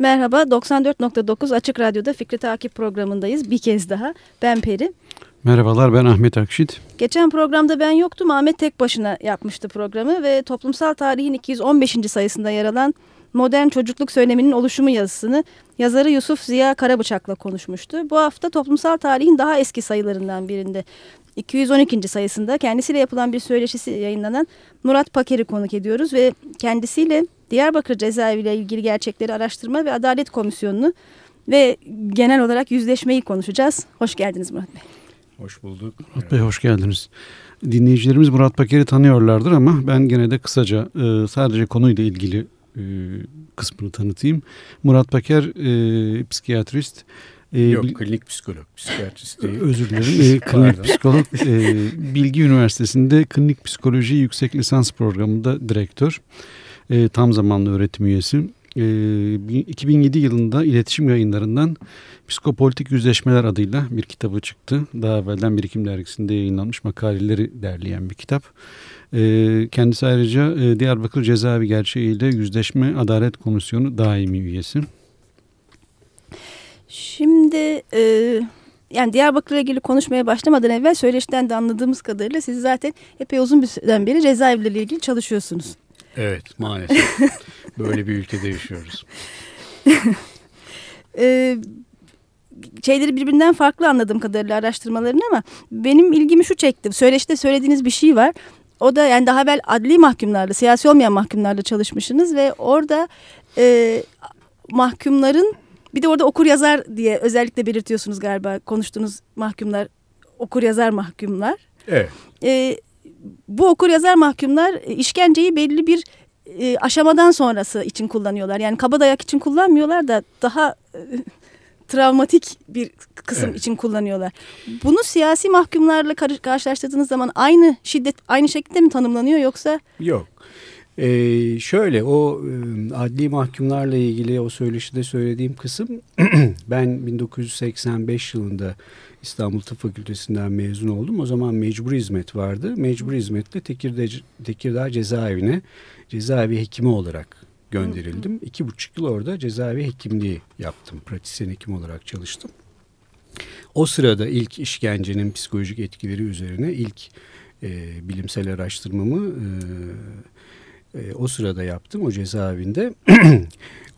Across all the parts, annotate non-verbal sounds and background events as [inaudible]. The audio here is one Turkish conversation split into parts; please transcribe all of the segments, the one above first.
Merhaba, 94.9 Açık Radyo'da Fikri Takip programındayız. Bir kez daha. Ben Peri. Merhabalar, ben Ahmet Akşit. Geçen programda ben yoktum. Ahmet tek başına yapmıştı programı ve toplumsal tarihin 215. sayısında yer alan modern çocukluk söyleminin oluşumu yazısını yazarı Yusuf Ziya Karabıçak'la konuşmuştu. Bu hafta toplumsal tarihin daha eski sayılarından birinde 212. sayısında kendisiyle yapılan bir söyleşisi yayınlanan Murat Paker'i konuk ediyoruz ve kendisiyle Diyarbakır cezaevi ile ilgili gerçekleri araştırma ve adalet komisyonunu ve genel olarak yüzleşmeyi konuşacağız. Hoş geldiniz Murat Bey. Hoş bulduk. Murat Bey hoş geldiniz. Dinleyicilerimiz Murat Paker'i tanıyorlardır ama ben gene de kısaca e, sadece konuyla ilgili e, kısmını tanıtayım. Murat Paker e, psikiyatrist. E, Yok klinik psikolog, psikiyatrist değil. [laughs] Özür dilerim. E, klinik psikolog. E, Bilgi Üniversitesi'nde klinik psikoloji yüksek lisans programında direktör. E, tam zamanlı öğretim üyesi. E, 2007 yılında iletişim yayınlarından Psikopolitik Yüzleşmeler adıyla bir kitabı çıktı. Daha evvelden Birikim Dergisi'nde yayınlanmış makaleleri derleyen bir kitap. E, kendisi ayrıca e, Diyarbakır Cezaevi Gerçeğiyle Yüzleşme Adalet Komisyonu daimi üyesi. Şimdi e, yani Diyarbakır'la ilgili konuşmaya başlamadan evvel söyleşten de anladığımız kadarıyla siz zaten epey uzun bir süreden beri cezaevleriyle ilgili çalışıyorsunuz. Evet maalesef [laughs] böyle bir ülkede yaşıyoruz. [laughs] şeyleri birbirinden farklı anladığım kadarıyla araştırmalarını ama benim ilgimi şu çekti. Söyleşte söylediğiniz bir şey var. O da yani daha evvel adli mahkumlarla, siyasi olmayan mahkumlarla çalışmışsınız ve orada e, mahkumların bir de orada okur yazar diye özellikle belirtiyorsunuz galiba konuştuğunuz mahkumlar okur yazar mahkumlar. Evet. E, bu okur yazar mahkumlar işkenceyi belli bir e, aşamadan sonrası için kullanıyorlar. Yani kabadayak için kullanmıyorlar da daha e, travmatik bir kısım evet. için kullanıyorlar. Bunu siyasi mahkumlarla karşılaştırdığınız zaman aynı şiddet aynı şekilde mi tanımlanıyor yoksa? Yok. Ee, şöyle o e, adli mahkumlarla ilgili o söyleşide söylediğim kısım [clears throat] ben 1985 yılında İstanbul Tıp Fakültesinden mezun oldum. O zaman mecbur hizmet vardı. Mecbur hizmetle Tekirdağ, Tekirdağ cezaevine cezaevi hekimi olarak gönderildim. İki buçuk yıl orada cezaevi hekimliği yaptım. Pratisyen hekim olarak çalıştım. O sırada ilk işkencenin psikolojik etkileri üzerine ilk e, bilimsel araştırmamı e, e, o sırada yaptım o cezaevinde. [clears throat]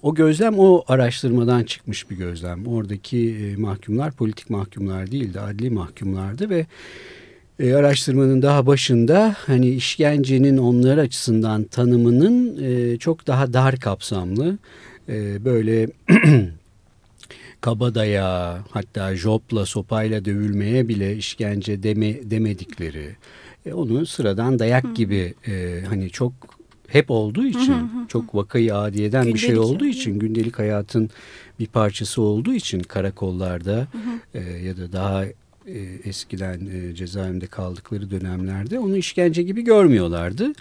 o gözlem o araştırmadan çıkmış bir gözlem. Oradaki e, mahkumlar politik mahkumlar değildi, adli mahkumlardı ve e, araştırmanın daha başında hani işkencenin onlar açısından tanımının e, çok daha dar kapsamlı e, böyle [clears throat] kabadaya hatta jopla sopayla dövülmeye bile işkence deme, demedikleri e, onu sıradan dayak gibi e, hani çok hep olduğu için çok vakayı adiyeden gündelik bir şey olduğu için gündelik hayatın bir parçası olduğu için karakollarda e, ya da daha e, eskiden e, cezaevinde kaldıkları dönemlerde onu işkence gibi görmüyorlardı.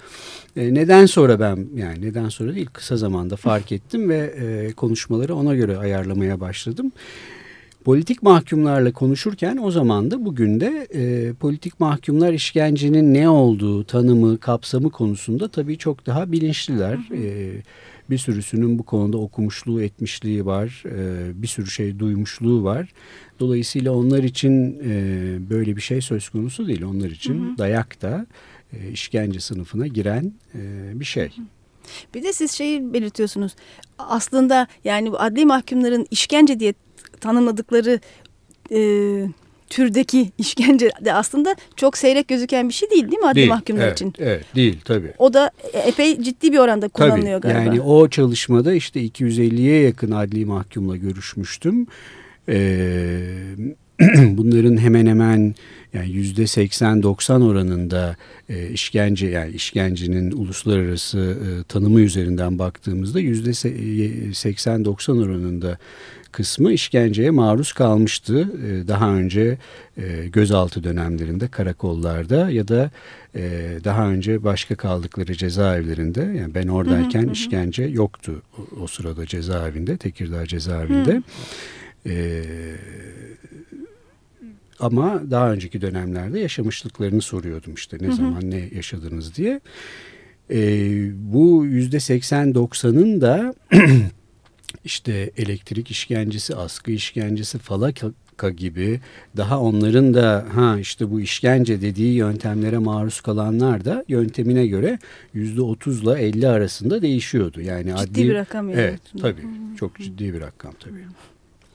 E, neden sonra ben yani neden sonra değil kısa zamanda fark ettim ve e, konuşmaları ona göre ayarlamaya başladım. Politik mahkumlarla konuşurken o zaman da bugün de e, politik mahkumlar işkencenin ne olduğu, tanımı, kapsamı konusunda tabii çok daha bilinçliler. E, bir sürüsünün bu konuda okumuşluğu, etmişliği var. E, bir sürü şey duymuşluğu var. Dolayısıyla onlar için e, böyle bir şey söz konusu değil. Onlar için hı hı. dayak da e, işkence sınıfına giren e, bir şey. Bir de siz şeyi belirtiyorsunuz. Aslında yani bu adli mahkumların işkence diye tanımladıkları e, türdeki işkence de aslında çok seyrek gözüken bir şey değil değil mi adli değil, mahkumlar evet, için? Evet değil tabii. O da epey ciddi bir oranda kullanılıyor tabii, galiba. Yani o çalışmada işte 250'ye yakın adli mahkumla görüşmüştüm. Ee, [clears throat] bunların hemen hemen yani yüzde 80-90 oranında e, işkence yani işkencenin uluslararası e, tanımı üzerinden baktığımızda yüzde 80-90 oranında kısmı işkenceye maruz kalmıştı. E, daha önce e, gözaltı dönemlerinde karakollarda ya da e, daha önce başka kaldıkları cezaevlerinde yani ben oradayken hı hı işkence yoktu o, o sırada cezaevinde Tekirdağ cezaevinde. Hı. E, ama daha önceki dönemlerde yaşamışlıklarını soruyordum işte ne hı hı. zaman ne yaşadınız diye. E, bu yüzde 80-90'ın da [clears throat] işte elektrik işkencesi, askı işkencesi, falaka gibi daha onların da ha işte bu işkence dediği yöntemlere maruz kalanlar da yöntemine göre yüzde otuzla elli arasında değişiyordu. Yani ciddi adli, bir rakam. Yani. Evet tabii çok ciddi bir rakam tabii.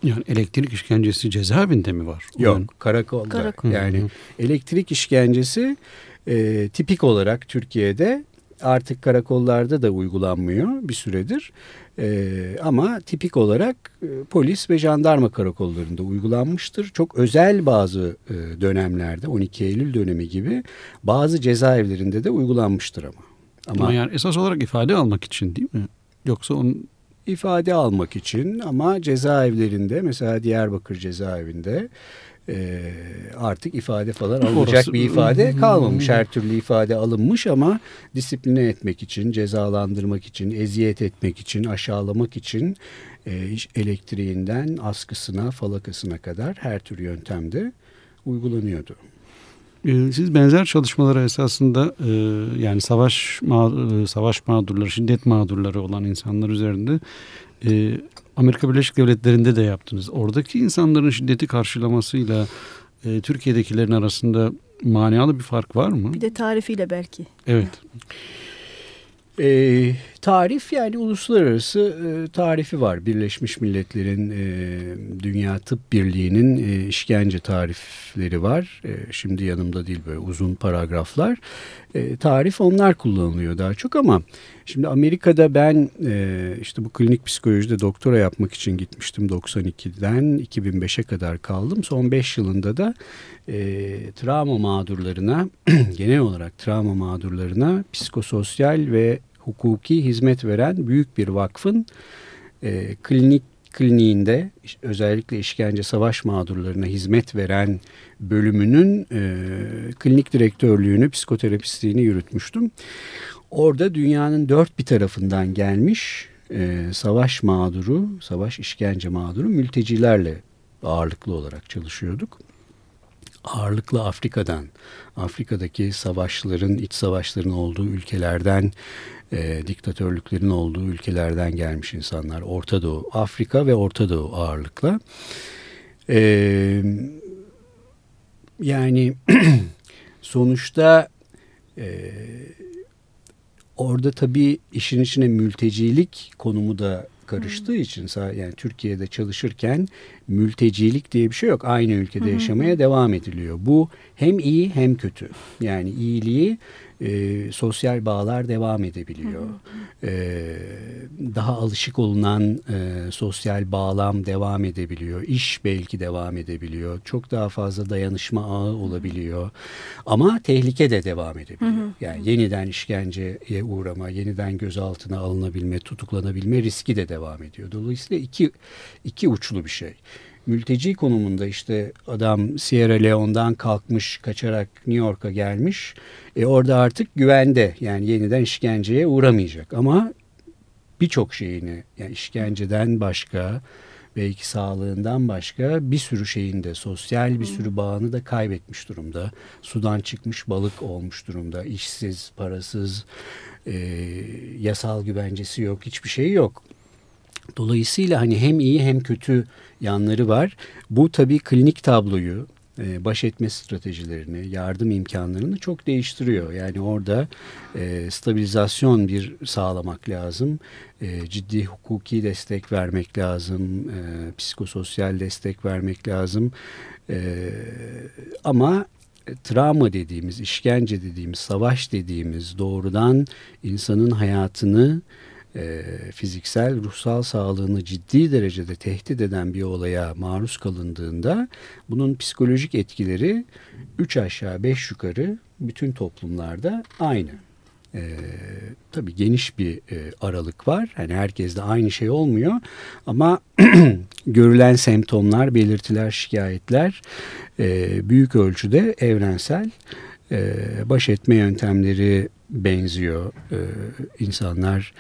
Yani elektrik işkencesi cezaevinde mi var? Yok yani, karakolda. Karakol. Yani elektrik işkencesi e, tipik olarak Türkiye'de artık karakollarda da uygulanmıyor bir süredir. Ee, ama tipik olarak e, polis ve jandarma karakollarında uygulanmıştır. Çok özel bazı e, dönemlerde 12 Eylül dönemi gibi bazı cezaevlerinde de uygulanmıştır ama. Ama, ama yani esas olarak ifade almak için değil mi? Yoksa onun ifade almak için ama cezaevlerinde mesela Diyarbakır cezaevinde e, artık ifade falan [laughs] alınacak Orası, bir ifade kalmamış. Her türlü ifade alınmış ama disipline etmek için, cezalandırmak için, eziyet etmek için, aşağılamak için e, elektriğinden askısına, falakasına kadar her tür yöntemde uygulanıyordu. Ee, siz benzer çalışmalara esasında e, yani savaş e, savaş mağdurları, şiddet mağdurları olan insanlar üzerinde e, Amerika Birleşik Devletleri'nde de yaptınız. Oradaki insanların şiddeti karşılamasıyla e, Türkiye'dekilerin arasında manalı bir fark var mı? Bir de tarifiyle belki. Evet. E, tarif yani uluslararası e, tarifi var. Birleşmiş Milletler'in e, Dünya Tıp Birliği'nin e, işkence tarifleri var. E, şimdi yanımda değil böyle uzun paragraflar. E, tarif onlar kullanılıyor daha çok ama şimdi Amerika'da ben e, işte bu klinik psikolojide doktora yapmak için gitmiştim 92'den 2005'e kadar kaldım. Son 5 yılında da e, travma mağdurlarına [clears throat] genel olarak travma mağdurlarına psikososyal ve hukuki hizmet veren büyük bir vakfın e, klinik kliniğinde özellikle işkence savaş mağdurlarına hizmet veren bölümünün e, klinik direktörlüğünü, psikoterapistliğini yürütmüştüm. Orada dünyanın dört bir tarafından gelmiş e, savaş mağduru, savaş işkence mağduru mültecilerle ağırlıklı olarak çalışıyorduk ağırlıklı Afrika'dan, Afrika'daki savaşların, iç savaşların olduğu ülkelerden, e, diktatörlüklerin olduğu ülkelerden gelmiş insanlar. Orta Doğu, Afrika ve Orta Doğu ağırlıkla. E, yani [clears throat] sonuçta e, orada tabii işin içine mültecilik konumu da karıştığı hmm. için yani Türkiye'de çalışırken mültecilik diye bir şey yok. Aynı ülkede hmm. yaşamaya devam ediliyor. Bu hem iyi hem kötü. Yani iyiliği e, sosyal bağlar devam edebiliyor. E, daha alışık olunan e, sosyal bağlam devam edebiliyor. İş belki devam edebiliyor. Çok daha fazla dayanışma ağı olabiliyor. Ama tehlike de devam edebiliyor. Yani yeniden işkenceye uğrama, yeniden gözaltına alınabilme, tutuklanabilme riski de devam ediyor. Dolayısıyla iki, iki uçlu bir şey mülteci konumunda işte adam Sierra Leone'dan kalkmış kaçarak New York'a gelmiş. E orada artık güvende yani yeniden işkenceye uğramayacak ama birçok şeyini yani işkenceden başka belki sağlığından başka bir sürü şeyinde sosyal bir sürü bağını da kaybetmiş durumda. Sudan çıkmış balık olmuş durumda. işsiz, parasız, e, yasal güvencesi yok, hiçbir şey yok. Dolayısıyla hani hem iyi hem kötü yanları var. Bu tabii klinik tabloyu, e, baş etme stratejilerini, yardım imkanlarını çok değiştiriyor. Yani orada e, stabilizasyon bir sağlamak lazım. E, ciddi hukuki destek vermek lazım. E, psikososyal destek vermek lazım. E, ama travma dediğimiz, işkence dediğimiz, savaş dediğimiz doğrudan insanın hayatını e, fiziksel, ruhsal sağlığını ciddi derecede tehdit eden bir olaya maruz kalındığında bunun psikolojik etkileri 3 aşağı 5 yukarı bütün toplumlarda aynı. Ee, tabii geniş bir e, aralık var. Hani herkeste aynı şey olmuyor ama [clears throat] görülen semptomlar, belirtiler, şikayetler e, büyük ölçüde evrensel. E, baş etme yöntemleri benziyor. E, insanlar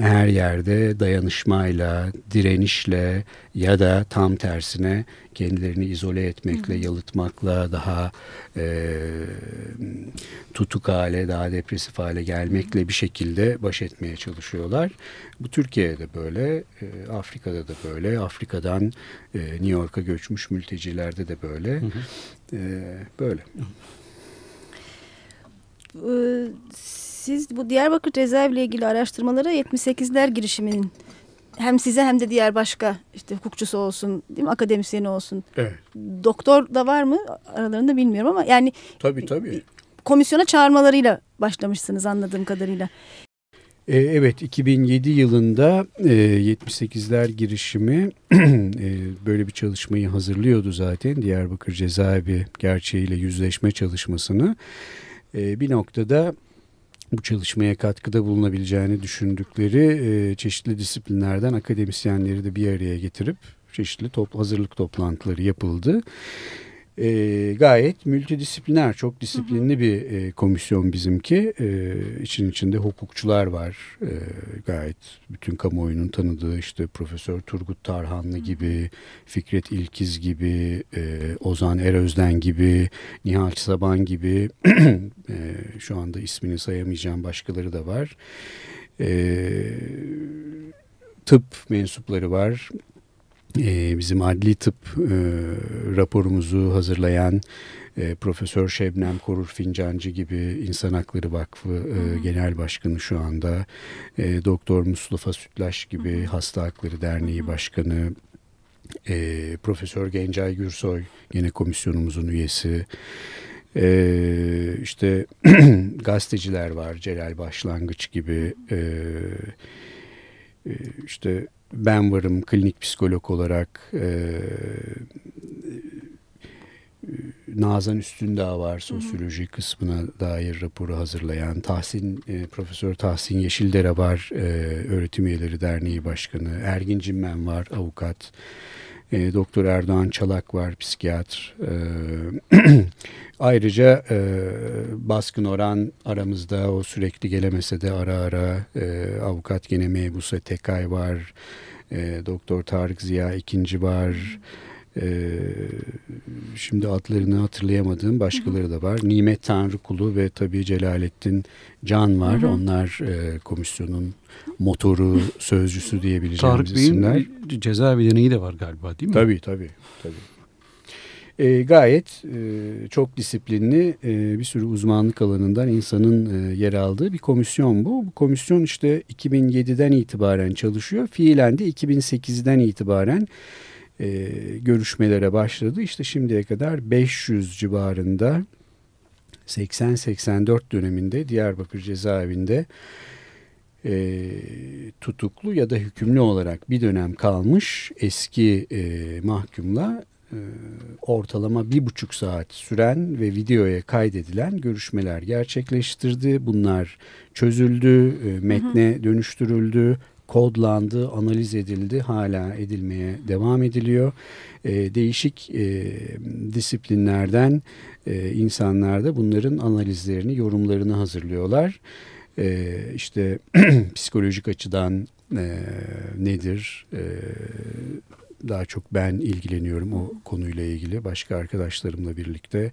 her yerde dayanışmayla, direnişle ya da tam tersine kendilerini izole etmekle, yalıtmakla, daha e, tutuk hale, daha depresif hale gelmekle bir şekilde baş etmeye çalışıyorlar. Bu Türkiye'de böyle, e, Afrika'da da böyle, Afrika'dan e, New York'a göçmüş mültecilerde de böyle, hı hı. E, böyle. Ee, siz bu Diyarbakır cezaevi ile ilgili araştırmalara 78'ler girişiminin hem size hem de diğer başka işte hukukçusu olsun, değil mi akademisyeni olsun. Evet. Doktor da var mı aralarında bilmiyorum ama yani Tabii tabii. Komisyona çağırmalarıyla başlamışsınız anladığım kadarıyla. E, evet 2007 yılında e, 78'ler girişimi [clears throat] e, böyle bir çalışmayı hazırlıyordu zaten. Diyarbakır cezaevi gerçeğiyle yüzleşme çalışmasını. E, bir noktada bu çalışmaya katkıda bulunabileceğini düşündükleri e, çeşitli disiplinlerden akademisyenleri de bir araya getirip çeşitli top, hazırlık toplantıları yapıldı e, gayet multidisipliner, çok disiplinli hı hı. bir e, komisyon bizimki. E, için içinde hukukçular var. E, gayet bütün kamuoyunun tanıdığı işte Profesör Turgut Tarhanlı hı. gibi, Fikret İlkiz gibi, e, Ozan Erözden gibi, Nihal Saban gibi [clears throat] e, şu anda ismini sayamayacağım başkaları da var. E, tıp mensupları var e, bizim adli tıp e, raporumuzu hazırlayan e, Profesör Şebnem Korur Fincancı gibi İnsan Hakları Vakfı e, Genel Başkanı şu anda, e, Doktor Mustafa Sütlaş gibi Hasta Hakları Derneği Başkanı, e, Profesör Gencay Gürsoy yine komisyonumuzun üyesi, ee, işte [clears throat] gazeteciler var Celal Başlangıç gibi e, e, işte ben varım klinik psikolog olarak e, Nazan Üstündağ var sosyoloji kısmına dair raporu hazırlayan Tahsin e, Profesör Tahsin Yeşildere var e, öğretim üyeleri derneği başkanı. Ergin Cimmen var avukat. E, Doktor Erdoğan Çalak var psikiyatr. E, [clears throat] ayrıca e, baskın oran aramızda o sürekli gelemese de ara ara e, avukat gene Mebuse Tekay var e, Doktor Tarık Ziya ikinci var e, şimdi adlarını hatırlayamadığım başkaları da var Nimet Tanrıkulu ve tabii Celalettin Can var hı hı. onlar e, komisyonun motoru, sözcüsü diyebileceğimiz Tarık isimler. Tarık Bey'in cezaevi deneyi de var galiba değil mi? Tabii tabii. tabii. E, gayet e, çok disiplinli e, bir sürü uzmanlık alanından insanın e, yer aldığı bir komisyon bu. Bu komisyon işte 2007'den itibaren çalışıyor. Fiilen de 2008'den itibaren e, görüşmelere başladı. İşte şimdiye kadar 500 civarında 80-84 döneminde Diyarbakır cezaevinde e, tutuklu ya da hükümlü olarak bir dönem kalmış eski e, mahkumla ortalama bir buçuk saat süren ve videoya kaydedilen görüşmeler gerçekleştirdi. Bunlar çözüldü, e, metne dönüştürüldü, kodlandı, analiz edildi, hala edilmeye devam ediliyor. E, değişik e, disiplinlerden e, insanlar da bunların analizlerini, yorumlarını hazırlıyorlar e, işte [clears throat] psikolojik açıdan e, nedir? E, daha çok ben ilgileniyorum o konuyla ilgili. Başka arkadaşlarımla birlikte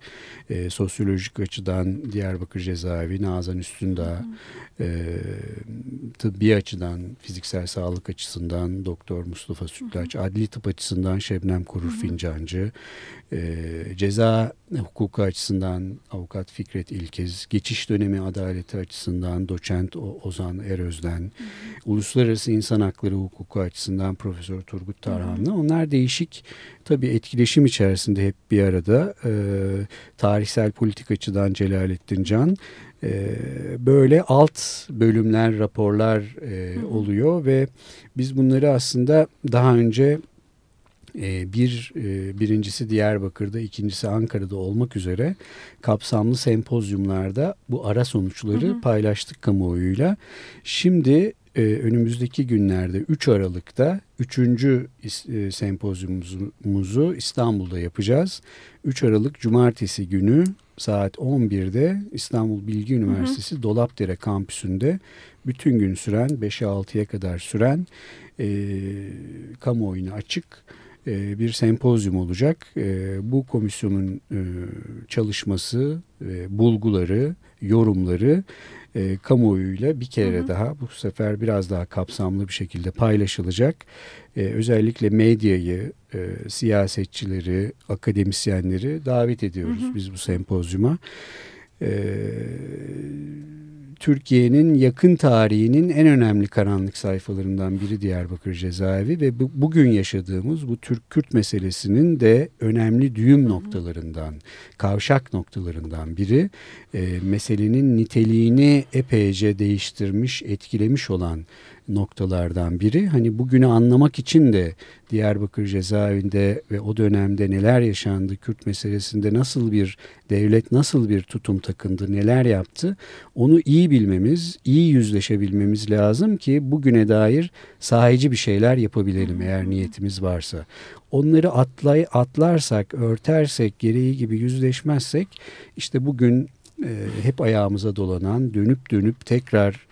e, sosyolojik açıdan Diyarbakır Cezaevi, Nazan Üstündağ, e, tıbbi açıdan, fiziksel sağlık açısından Doktor Mustafa Sütlaç, adli tıp açısından Şebnem Korur Fincancı, e, ceza hukuku açısından avukat Fikret İlkez, geçiş dönemi adaleti açısından doçent Ozan Erözden, hı hı. uluslararası insan hakları hukuku açısından Profesör Turgut Tarhanlı. Onlar değişik tabii etkileşim içerisinde hep bir arada. E, tarihsel politik açıdan Celalettin Can, e, böyle alt bölümler, raporlar e, oluyor ve biz bunları aslında daha önce bir e, birincisi Diyarbakır'da, ikincisi Ankara'da olmak üzere kapsamlı sempozyumlarda bu ara sonuçları hı hı. paylaştık kamuoyuyla. Şimdi e, önümüzdeki günlerde 3 Aralık'ta 3. E, sempozyumumuzu İstanbul'da yapacağız. 3 Aralık Cumartesi günü saat 11'de İstanbul Bilgi Üniversitesi hı hı. Dolapdere kampüsünde bütün gün süren 5'e 6'ya kadar süren e, kamuoyuna açık bir sempozyum olacak. E, bu komisyonun e, çalışması, e, bulguları, yorumları e, kamuoyuyla bir kere hı hı. daha bu sefer biraz daha kapsamlı bir şekilde paylaşılacak. E, özellikle medyayı, e, siyasetçileri, akademisyenleri davet ediyoruz hı hı. biz bu sempozyuma. E, Türkiye'nin yakın tarihinin en önemli karanlık sayfalarından biri Diyarbakır cezaevi ve bu, bugün yaşadığımız bu Türk-Kürt meselesinin de önemli düğüm noktalarından, kavşak noktalarından biri. E, meselenin niteliğini epeyce değiştirmiş, etkilemiş olan noktalardan biri. Hani bugünü anlamak için de Diyarbakır cezaevinde ve o dönemde neler yaşandı, Kürt meselesinde nasıl bir devlet nasıl bir tutum takındı, neler yaptı onu iyi bilmemiz, iyi yüzleşebilmemiz lazım ki bugüne dair sahici bir şeyler yapabilelim eğer niyetimiz varsa. Onları atlay, atlarsak, örtersek, gereği gibi yüzleşmezsek işte bugün e, hep ayağımıza dolanan, dönüp dönüp tekrar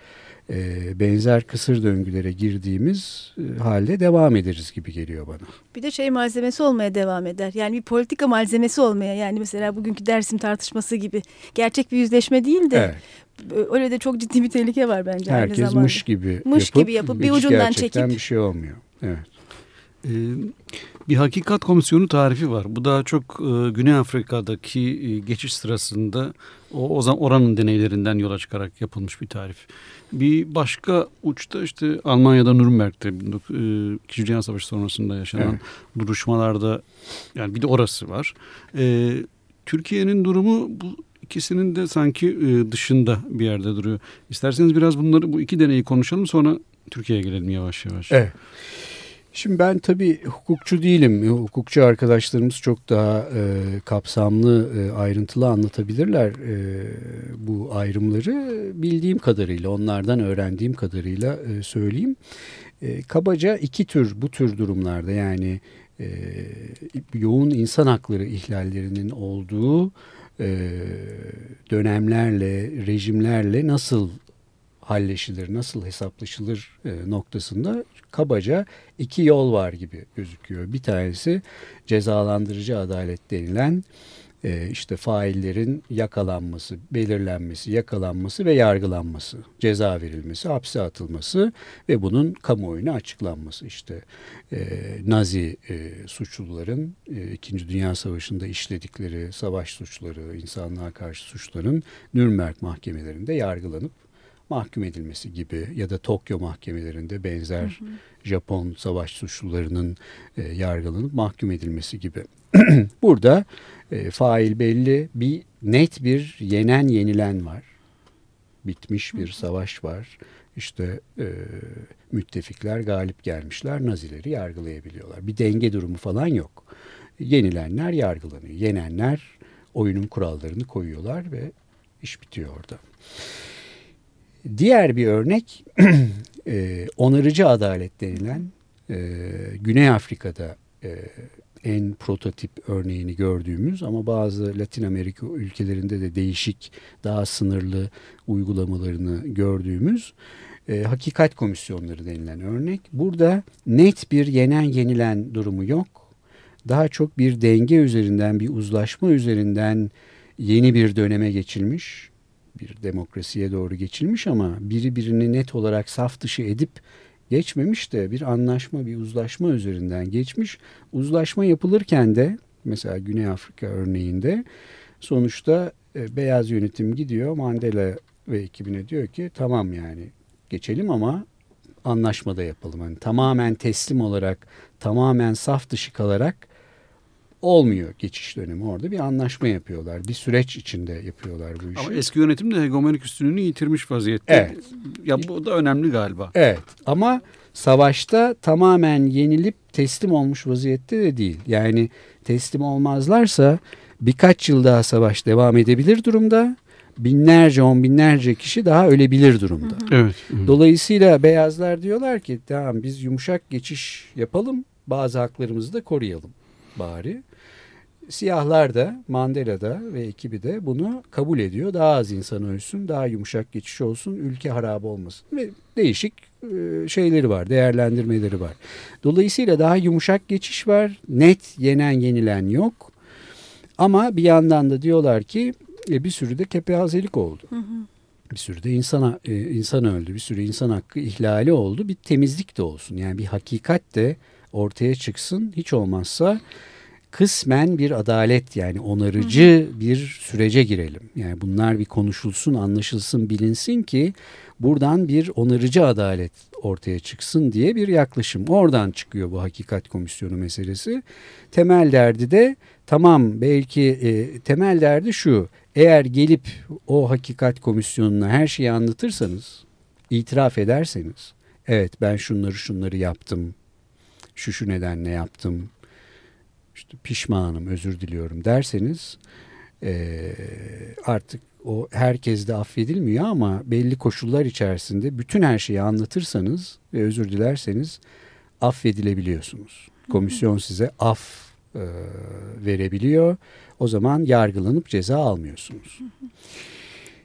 e, benzer kısır döngülere girdiğimiz e, halde devam ederiz gibi geliyor bana. Bir de şey malzemesi olmaya devam eder. Yani bir politika malzemesi olmaya yani mesela bugünkü Dersim tartışması gibi gerçek bir yüzleşme değil de evet. öyle de çok ciddi bir tehlike var bence. Herkes mış gibi mış yapıp, gibi yapıp bir ucundan çekip. bir şey olmuyor. Evet. Ee, bir hakikat komisyonu tarifi var. Bu daha çok e, Güney Afrika'daki e, geçiş sırasında o, o zaman oranın deneylerinden yola çıkarak yapılmış bir tarif. Bir başka uçta işte Almanya'da Nürnberg'de e, İkinci Dünya Savaşı sonrasında yaşanan evet. duruşmalarda yani bir de orası var. E, Türkiye'nin durumu bu ikisinin de sanki e, dışında bir yerde duruyor. İsterseniz biraz bunları bu iki deneyi konuşalım sonra Türkiye'ye gelelim yavaş yavaş. Evet. Şimdi ben tabii hukukçu değilim. Hukukçu arkadaşlarımız çok daha e, kapsamlı, e, ayrıntılı anlatabilirler e, bu ayrımları. Bildiğim kadarıyla, onlardan öğrendiğim kadarıyla e, söyleyeyim. E, kabaca iki tür bu tür durumlarda yani e, yoğun insan hakları ihlallerinin olduğu e, dönemlerle, rejimlerle nasıl halleşilir, nasıl hesaplaşılır e, noktasında kabaca iki yol var gibi gözüküyor. Bir tanesi cezalandırıcı adalet denilen e, işte faillerin yakalanması, belirlenmesi, yakalanması ve yargılanması, ceza verilmesi, hapse atılması ve bunun kamuoyuna açıklanması. İşte e, Nazi e, suçluların e, İkinci Dünya Savaşı'nda işledikleri savaş suçları, insanlığa karşı suçların Nürnberg mahkemelerinde yargılanıp mahkum edilmesi gibi ya da Tokyo mahkemelerinde benzer hı hı. Japon savaş suçlularının e, yargılanıp mahkum edilmesi gibi. [clears throat] Burada e, fail belli bir net bir yenen yenilen var. Bitmiş bir savaş var. İşte e, müttefikler galip gelmişler, Nazileri yargılayabiliyorlar. Bir denge durumu falan yok. Yenilenler yargılanıyor. Yenenler oyunun kurallarını koyuyorlar ve iş bitiyor orada. Diğer bir örnek [clears throat] e, onarıcı adalet denilen e, Güney Afrika'da e, en prototip örneğini gördüğümüz ama bazı Latin Amerika ülkelerinde de değişik daha sınırlı uygulamalarını gördüğümüz e, hakikat komisyonları denilen örnek. Burada net bir yenen yenilen durumu yok. Daha çok bir denge üzerinden bir uzlaşma üzerinden yeni bir döneme geçilmiş bir demokrasiye doğru geçilmiş ama biri birini net olarak saf dışı edip geçmemiş de bir anlaşma, bir uzlaşma üzerinden geçmiş. Uzlaşma yapılırken de mesela Güney Afrika örneğinde sonuçta e, beyaz yönetim gidiyor Mandela ve ekibine diyor ki tamam yani geçelim ama anlaşmada yapalım. Yani tamamen teslim olarak, tamamen saf dışı kalarak olmuyor geçiş dönemi orada bir anlaşma yapıyorlar. Bir süreç içinde yapıyorlar bu işi. Ama eski yönetim de hegemonik üstünlüğünü yitirmiş vaziyette. Evet. Ya bu da önemli galiba. Evet ama savaşta tamamen yenilip teslim olmuş vaziyette de değil. Yani teslim olmazlarsa birkaç yıl daha savaş devam edebilir durumda. binlerce on binlerce kişi daha ölebilir durumda. Evet. Dolayısıyla beyazlar diyorlar ki tamam biz yumuşak geçiş yapalım bazı haklarımızı da koruyalım bari. Siyahlar da Mandela da ve ekibi de bunu kabul ediyor. Daha az insan ölsün, daha yumuşak geçiş olsun, ülke harap olmasın. Ve değişik e, şeyleri var, değerlendirmeleri var. Dolayısıyla daha yumuşak geçiş var. Net yenen yenilen yok. Ama bir yandan da diyorlar ki e, bir sürü de kepazelik oldu. Hı hı. Bir sürü de insan, e, insan öldü. Bir sürü insan hakkı ihlali oldu. Bir temizlik de olsun. Yani bir hakikat de ortaya çıksın. Hiç olmazsa kısmen bir adalet yani onarıcı bir sürece girelim. Yani bunlar bir konuşulsun, anlaşılsın, bilinsin ki buradan bir onarıcı adalet ortaya çıksın diye bir yaklaşım. Oradan çıkıyor bu hakikat komisyonu meselesi. Temel derdi de tamam belki e, temel derdi şu. Eğer gelip o hakikat komisyonuna her şeyi anlatırsanız, itiraf ederseniz, evet ben şunları şunları yaptım, şu şu nedenle yaptım, işte pişmanım, özür diliyorum derseniz e, artık o herkes de affedilmiyor ama belli koşullar içerisinde bütün her şeyi anlatırsanız ve özür dilerseniz affedilebiliyorsunuz. Komisyon size af e, verebiliyor. O zaman yargılanıp ceza almıyorsunuz.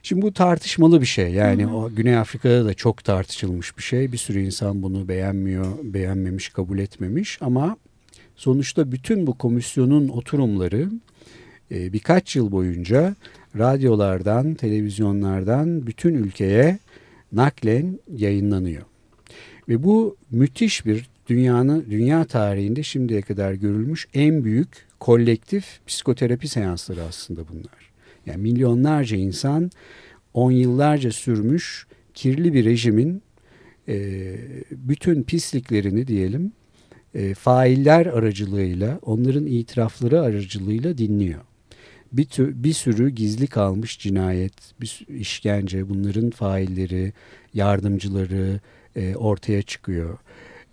Şimdi bu tartışmalı bir şey. Yani o Güney Afrika'da da çok tartışılmış bir şey. Bir sürü insan bunu beğenmiyor, beğenmemiş, kabul etmemiş ama Sonuçta bütün bu komisyonun oturumları e, birkaç yıl boyunca radyolardan, televizyonlardan bütün ülkeye naklen yayınlanıyor. Ve bu müthiş bir dünyanın dünya tarihinde şimdiye kadar görülmüş en büyük kolektif psikoterapi seansları aslında bunlar. Yani milyonlarca insan on yıllarca sürmüş kirli bir rejimin e, bütün pisliklerini diyelim e, failler aracılığıyla, onların itirafları aracılığıyla dinliyor. Bir, tür, bir sürü gizli kalmış cinayet, bir işkence, bunların failleri, yardımcıları e, ortaya çıkıyor.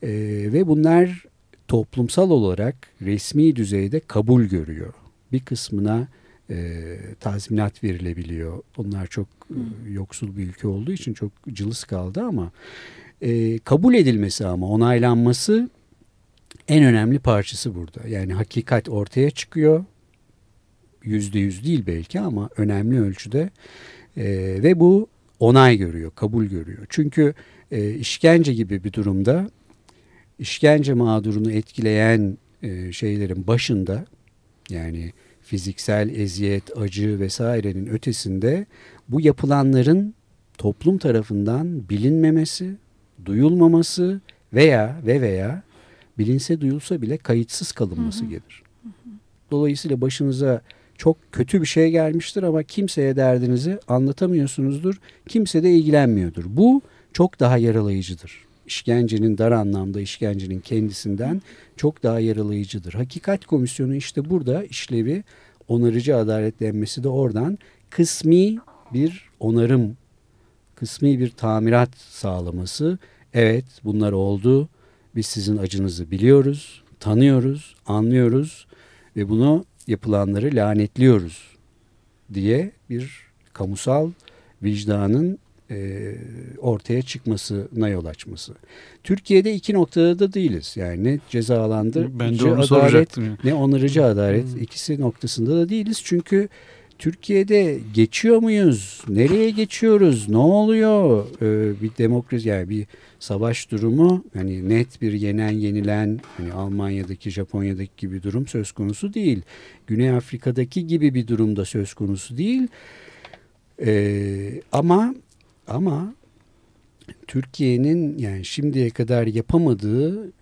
E, ve bunlar toplumsal olarak resmi düzeyde kabul görüyor. Bir kısmına e, tazminat verilebiliyor. Onlar çok e, yoksul bir ülke olduğu için çok cılız kaldı ama e, kabul edilmesi ama onaylanması en önemli parçası burada. Yani hakikat ortaya çıkıyor. Yüzde yüz değil belki ama önemli ölçüde. E, ve bu onay görüyor, kabul görüyor. Çünkü e, işkence gibi bir durumda işkence mağdurunu etkileyen e, şeylerin başında yani fiziksel eziyet, acı vesairenin ötesinde bu yapılanların toplum tarafından bilinmemesi, duyulmaması veya ve veya bilinse duyulsa bile kayıtsız kalınması hı hı. gelir. Dolayısıyla başınıza çok kötü bir şey gelmiştir ama kimseye derdinizi anlatamıyorsunuzdur. Kimse de ilgilenmiyordur. Bu çok daha yaralayıcıdır. İşkencenin dar anlamda işkencenin kendisinden çok daha yaralayıcıdır. Hakikat Komisyonu işte burada işlevi onarıcı adalet denmesi de oradan kısmi bir onarım, kısmi bir tamirat sağlaması. Evet bunlar oldu biz sizin acınızı biliyoruz, tanıyoruz, anlıyoruz ve bunu yapılanları lanetliyoruz diye bir kamusal vicdanın e, ortaya çıkmasına yol açması. Türkiye'de iki noktada da değiliz. Yani ne cezalandırıcı adalet ne onarıcı adalet hmm. ikisi noktasında da değiliz. Çünkü Türkiye'de geçiyor muyuz? Nereye geçiyoruz? Ne oluyor? Ee, bir demokrasi yani bir savaş durumu hani net bir yenen yenilen hani Almanya'daki Japonya'daki gibi durum söz konusu değil. Güney Afrika'daki gibi bir durumda söz konusu değil. Ee, ama ama Türkiye'nin yani şimdiye kadar yapamadığı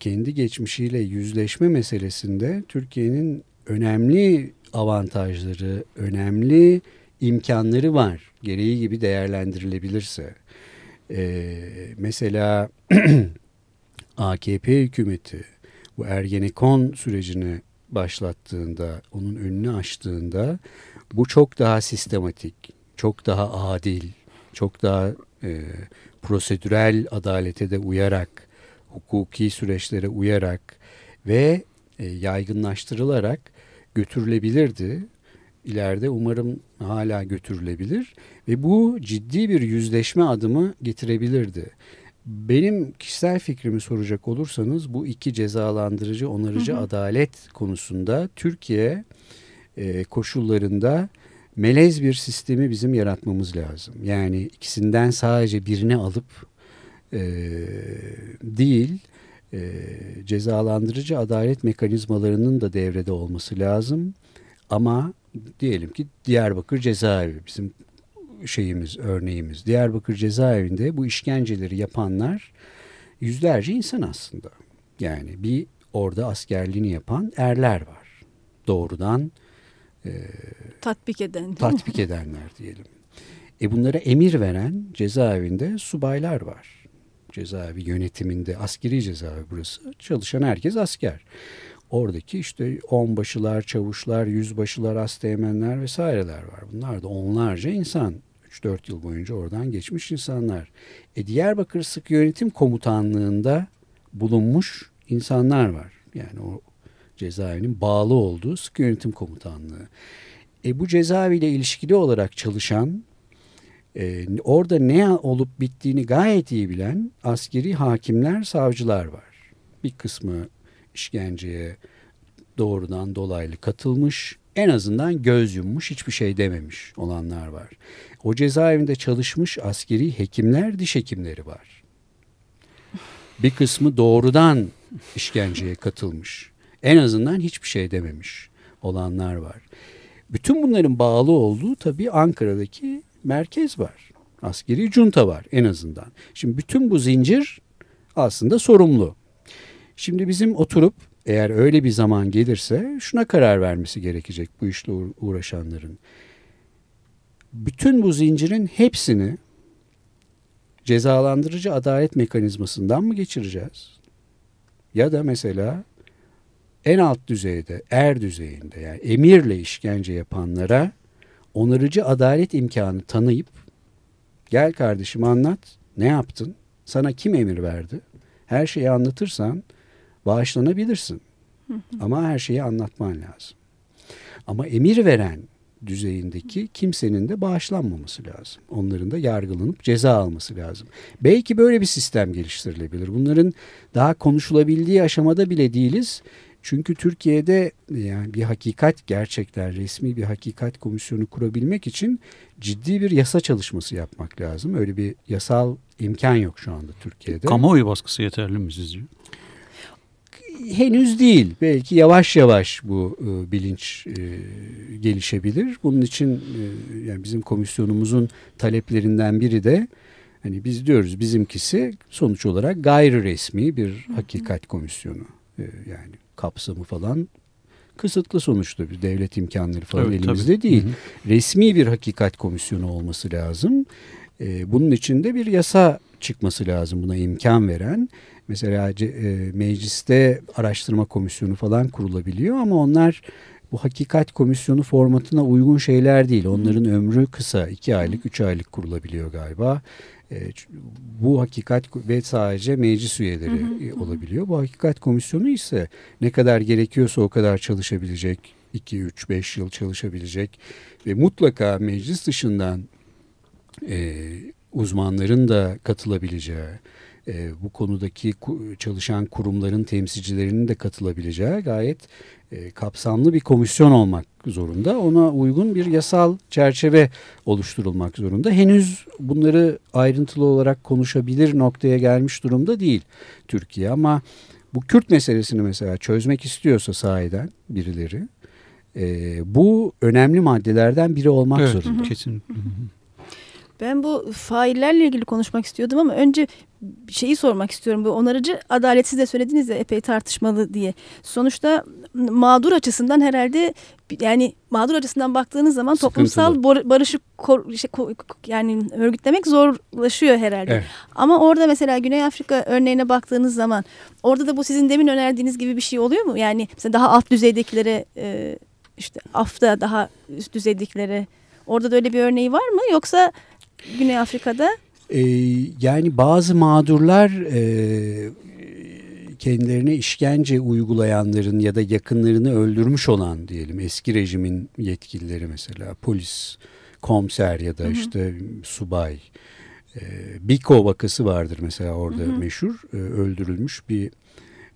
kendi geçmişiyle yüzleşme meselesinde Türkiye'nin önemli avantajları, önemli imkanları var. Gereği gibi değerlendirilebilirse. Ee, mesela [clears throat] AKP hükümeti bu Ergenekon sürecini başlattığında, onun önünü açtığında bu çok daha sistematik, çok daha adil, çok daha e, prosedürel adalete de uyarak, hukuki süreçlere uyarak ve e, yaygınlaştırılarak götürülebilirdi. İleride umarım hala götürülebilir ve bu ciddi bir yüzleşme adımı getirebilirdi. Benim kişisel fikrimi soracak olursanız bu iki cezalandırıcı, onarıcı hı hı. adalet konusunda Türkiye e, koşullarında melez bir sistemi bizim yaratmamız lazım. Yani ikisinden sadece birini alıp e, değil e, cezalandırıcı adalet mekanizmalarının da devrede olması lazım. Ama diyelim ki Diyarbakır cezaevi bizim şeyimiz, örneğimiz. Diyarbakır cezaevinde bu işkenceleri yapanlar yüzlerce insan aslında. Yani bir orada askerliğini yapan erler var. Doğrudan e, tatbik eden. Tatbik edenler diyelim. E bunlara emir veren cezaevinde subaylar var. Cezaevi yönetiminde askeri cezaevi burası. Çalışan herkes asker. Oradaki işte onbaşılar, çavuşlar, yüzbaşılar, asteğmenler vesaireler var. Bunlar da onlarca insan. 3-4 yıl boyunca oradan geçmiş insanlar. E Diyarbakır Sık Yönetim Komutanlığı'nda bulunmuş insanlar var. Yani o cezaevinin bağlı olduğu Sık Yönetim Komutanlığı. E bu cezaeviyle ilişkili olarak çalışan, e, orada ne olup bittiğini gayet iyi bilen askeri hakimler, savcılar var. Bir kısmı işkenceye doğrudan dolaylı katılmış, en azından göz yummuş, hiçbir şey dememiş olanlar var. O cezaevinde çalışmış askeri hekimler, diş hekimleri var. Bir kısmı doğrudan işkenceye katılmış. En azından hiçbir şey dememiş olanlar var. Bütün bunların bağlı olduğu tabii Ankara'daki merkez var. Askeri junta var en azından. Şimdi bütün bu zincir aslında sorumlu. Şimdi bizim oturup eğer öyle bir zaman gelirse şuna karar vermesi gerekecek bu işle uğraşanların. Bütün bu zincirin hepsini cezalandırıcı adalet mekanizmasından mı geçireceğiz? Ya da mesela en alt düzeyde, er düzeyinde yani emirle işkence yapanlara onarıcı adalet imkanı tanıyıp gel kardeşim anlat ne yaptın? Sana kim emir verdi? Her şeyi anlatırsan bağışlanabilirsin. Ama her şeyi anlatman lazım. Ama emir veren düzeyindeki kimsenin de bağışlanmaması lazım. Onların da yargılanıp ceza alması lazım. Belki böyle bir sistem geliştirilebilir. Bunların daha konuşulabildiği aşamada bile değiliz. Çünkü Türkiye'de yani bir hakikat gerçekten resmi bir hakikat komisyonu kurabilmek için ciddi bir yasa çalışması yapmak lazım. Öyle bir yasal imkan yok şu anda Türkiye'de. Kamuoyu baskısı yeterli mi sizce? Henüz değil. Belki yavaş yavaş bu e, bilinç e, gelişebilir. Bunun için e, yani bizim komisyonumuzun taleplerinden biri de hani biz diyoruz bizimkisi sonuç olarak gayri resmi bir hakikat komisyonu. E, yani kapsamı falan kısıtlı sonuçta bir devlet imkanları falan evet, elimizde tabii. değil. Hı hı. Resmi bir hakikat komisyonu olması lazım. E, bunun için de bir yasa çıkması lazım buna imkan veren. Mesela e, mecliste araştırma komisyonu falan kurulabiliyor ama onlar bu hakikat komisyonu formatına uygun şeyler değil. Onların ömrü kısa. iki aylık, üç aylık kurulabiliyor galiba. E, bu hakikat ve sadece meclis üyeleri hı. olabiliyor. Bu hakikat komisyonu ise ne kadar gerekiyorsa o kadar çalışabilecek. 2, 3, 5 yıl çalışabilecek ve mutlaka meclis dışından e, uzmanların da katılabileceği e, bu konudaki çalışan kurumların temsilcilerinin de katılabileceği gayet e, kapsamlı bir komisyon olmak zorunda. Ona uygun bir yasal çerçeve oluşturulmak zorunda. Henüz bunları ayrıntılı olarak konuşabilir noktaya gelmiş durumda değil Türkiye ama bu Kürt meselesini mesela çözmek istiyorsa sahiden birileri e, bu önemli maddelerden biri olmak evet, zorunda. Kesinlikle. Ben bu faillerle ilgili konuşmak istiyordum ama önce şeyi sormak istiyorum. Bu onarıcı adaletsiz de söylediniz ya epey tartışmalı diye. Sonuçta mağdur açısından herhalde yani mağdur açısından baktığınız zaman Sıkıntılı. toplumsal barışı kor, işte, yani örgütlemek zorlaşıyor herhalde. Evet. Ama orada mesela Güney Afrika örneğine baktığınız zaman orada da bu sizin demin önerdiğiniz gibi bir şey oluyor mu? Yani mesela daha alt düzeydekilere e, işte AF'da daha üst düzeydekilere orada da öyle bir örneği var mı? Yoksa Güney Afrika'da? Ee, yani bazı mağdurlar e, kendilerine işkence uygulayanların ya da yakınlarını öldürmüş olan diyelim eski rejimin yetkilileri mesela polis, komiser ya da işte subay. E, Biko vakası vardır mesela orada hı hı. meşhur e, öldürülmüş bir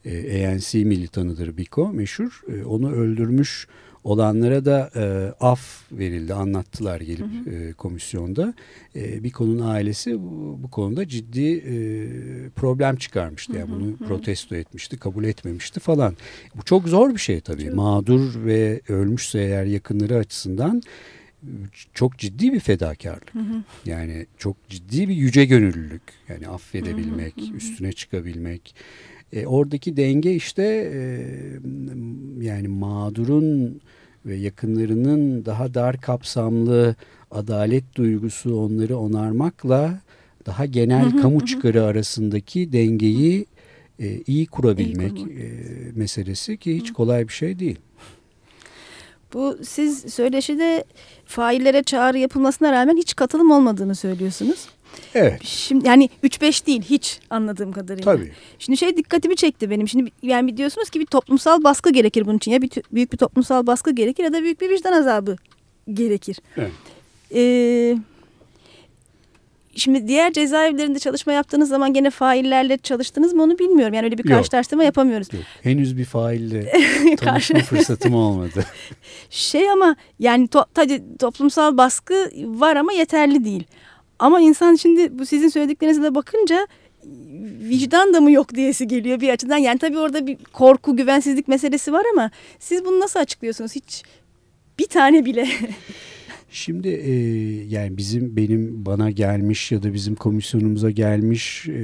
e, ANC militanıdır Biko meşhur. E, onu öldürmüş olanlara da e, af verildi anlattılar gelip hı hı. E, komisyonda. E, Biko'nun ailesi bu, bu konuda ciddi e, problem çıkarmıştı. Yani bunu hı hı. protesto etmişti, kabul etmemişti falan. Bu çok zor bir şey tabii. Çok. Mağdur ve ölmüşse eğer yakınları açısından çok ciddi bir fedakarlık. Hı hı. Yani çok ciddi bir yüce gönüllülük. Yani affedebilmek, hı hı hı. üstüne çıkabilmek. E, oradaki denge işte e, yani mağdurun ve yakınlarının daha dar kapsamlı adalet duygusu onları onarmakla daha genel kamu çıkarı arasındaki dengeyi e, iyi kurabilmek iyi e, meselesi ki hiç kolay bir şey değil. Bu siz söyleşide faillere çağrı yapılmasına rağmen hiç katılım olmadığını söylüyorsunuz. Evet. Şimdi yani 3-5 değil hiç anladığım kadarıyla. Tabii. Şimdi şey dikkatimi çekti benim. Şimdi yani diyorsunuz ki bir toplumsal baskı gerekir bunun için. Ya bir, büyük bir toplumsal baskı gerekir ya da büyük bir vicdan azabı gerekir. Evet. Ee, şimdi diğer cezaevlerinde çalışma yaptığınız zaman gene faillerle çalıştınız mı onu bilmiyorum. Yani öyle bir karşılaştırma yapamıyoruz. Yok. Henüz bir faille [laughs] tanışma fırsatım olmadı. [laughs] Şey ama yani to, tabii toplumsal baskı var ama yeterli değil. Ama insan şimdi bu sizin söylediklerinize de bakınca vicdan da mı yok diyesi geliyor bir açıdan. Yani tabii orada bir korku, güvensizlik meselesi var ama siz bunu nasıl açıklıyorsunuz? Hiç bir tane bile. [laughs] Şimdi e, yani bizim benim bana gelmiş ya da bizim komisyonumuza gelmiş e,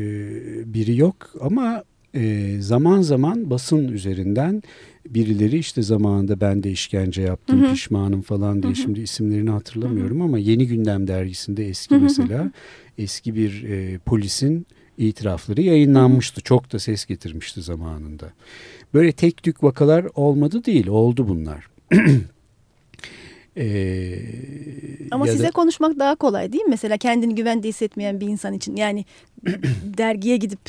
biri yok ama e, zaman zaman basın üzerinden birileri işte zamanında ben de işkence yaptım hı hı. pişmanım falan diye hı hı. şimdi isimlerini hatırlamıyorum hı hı. ama Yeni Gündem dergisinde eski hı hı. mesela eski bir e, polisin itirafları yayınlanmıştı. Hı hı. Çok da ses getirmişti zamanında. Böyle tek tük vakalar olmadı değil oldu bunlar. Ee, [clears throat] Ama size da, konuşmak daha kolay değil mi? Mesela kendini güvende hissetmeyen bir insan için. Yani [clears throat] dergiye gidip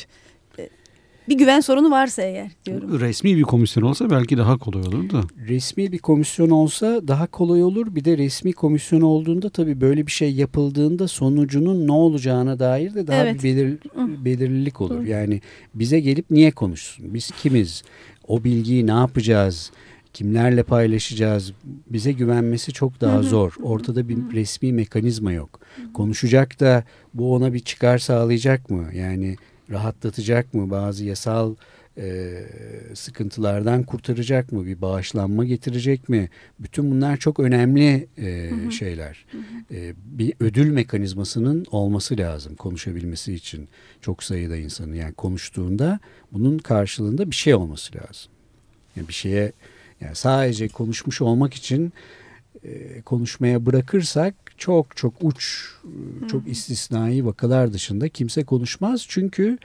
bir güven sorunu varsa eğer diyorum. Resmi bir komisyon olsa belki daha kolay olur da. Resmi bir komisyon olsa daha kolay olur. Bir de resmi komisyon olduğunda tabii böyle bir şey yapıldığında sonucunun ne olacağına dair de daha evet. bir belir, belirlilik olur. Yani bize gelip niye konuşsun? Biz kimiz? O bilgiyi ne yapacağız? kimlerle paylaşacağız bize güvenmesi çok daha zor. Ortada bir resmi mekanizma yok. Konuşacak da bu ona bir çıkar sağlayacak mı? Yani rahatlatacak mı? Bazı yasal e, sıkıntılardan kurtaracak mı? Bir bağışlanma getirecek mi? Bütün bunlar çok önemli e, hı hı. şeyler. Hı hı. E, bir ödül mekanizmasının olması lazım konuşabilmesi için çok sayıda insanı. Yani konuştuğunda bunun karşılığında bir şey olması lazım. Yani bir şeye yani sadece konuşmuş olmak için e, konuşmaya bırakırsak çok çok uç, çok istisnai vakalar dışında kimse konuşmaz. Çünkü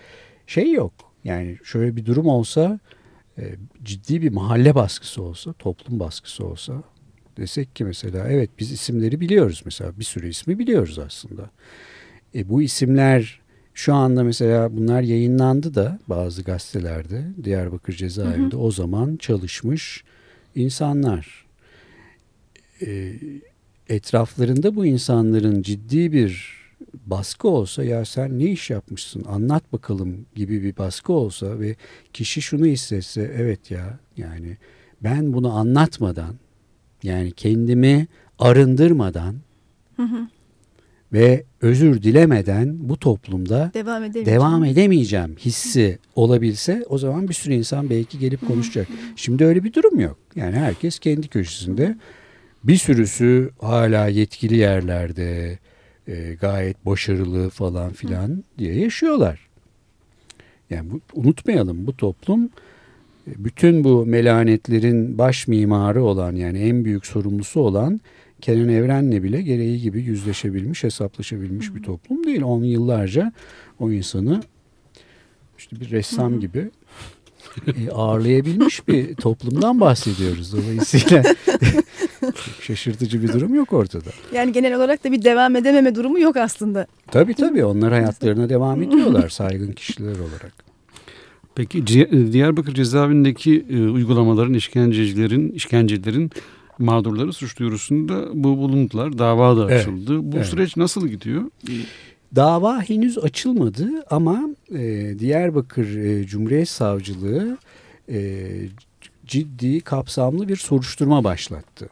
şey yok. Yani şöyle bir durum olsa e, ciddi bir mahalle baskısı olsa, toplum baskısı olsa desek ki mesela evet biz isimleri biliyoruz mesela bir sürü ismi biliyoruz aslında. E, bu isimler şu anda mesela bunlar yayınlandı da bazı gazetelerde Diyarbakır cezaevinde hı hı. o zaman çalışmış insanlar. E, etraflarında bu insanların ciddi bir baskı olsa ya sen ne iş yapmışsın anlat bakalım gibi bir baskı olsa ve kişi şunu hissetse evet ya yani ben bunu anlatmadan yani kendimi arındırmadan hı hı. ve özür dilemeden bu toplumda devam edemeyeceğim, devam edemeyeceğim hissi olabilse o zaman bir sürü insan belki gelip konuşacak. Şimdi öyle bir durum yok. Yani herkes kendi köşesinde bir sürüsü hala yetkili yerlerde e, gayet başarılı falan filan diye yaşıyorlar. Yani bu, unutmayalım bu toplum e, bütün bu melanetlerin baş mimarı olan yani en büyük sorumlusu olan Kenan Evren'le bile gereği gibi yüzleşebilmiş, hesaplaşabilmiş bir toplum değil. On yıllarca o insanı işte bir ressam gibi e, ağırlayabilmiş bir toplumdan bahsediyoruz. Dolayısıyla [laughs] şaşırtıcı bir durum yok ortada. Yani genel olarak da bir devam edememe durumu yok aslında. Tabii tabii onlar hayatlarına devam ediyorlar saygın kişiler olarak. Peki Diyarbakır cezaevindeki e, uygulamaların, işkencecilerin, işkencelerin mağdurları suç duyurusunda bu bulundular. Dava da açıldı. Evet, bu evet. süreç nasıl gidiyor? Dava henüz açılmadı ama e, Diyarbakır e, Cumhuriyet Savcılığı e, ciddi kapsamlı bir soruşturma başlattı.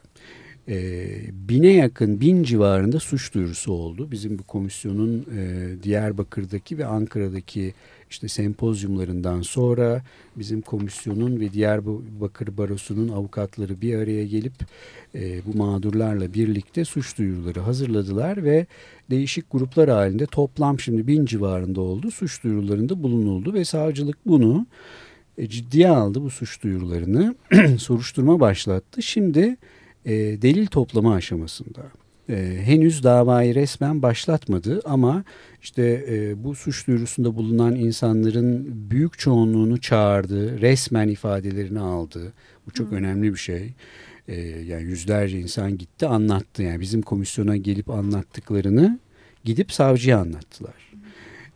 E, bine yakın, bin civarında suç duyurusu oldu. Bizim bu komisyonun e, Diyarbakır'daki ve Ankara'daki işte sempozyumlarından sonra bizim komisyonun ve Diyarbakır Barosu'nun avukatları bir araya gelip e, bu mağdurlarla birlikte suç duyuruları hazırladılar ve değişik gruplar halinde toplam şimdi bin civarında oldu. Suç duyurularında bulunuldu ve savcılık bunu e, ciddiye aldı bu suç duyurularını [clears throat] soruşturma başlattı. Şimdi e, delil toplama aşamasında. E, henüz davayı resmen başlatmadı ama işte e, bu suç duyurusunda bulunan insanların büyük çoğunluğunu çağırdı, resmen ifadelerini aldı. Bu çok Hı. önemli bir şey. E, yani yüzlerce insan gitti anlattı. Yani bizim komisyona gelip anlattıklarını gidip savcıya anlattılar.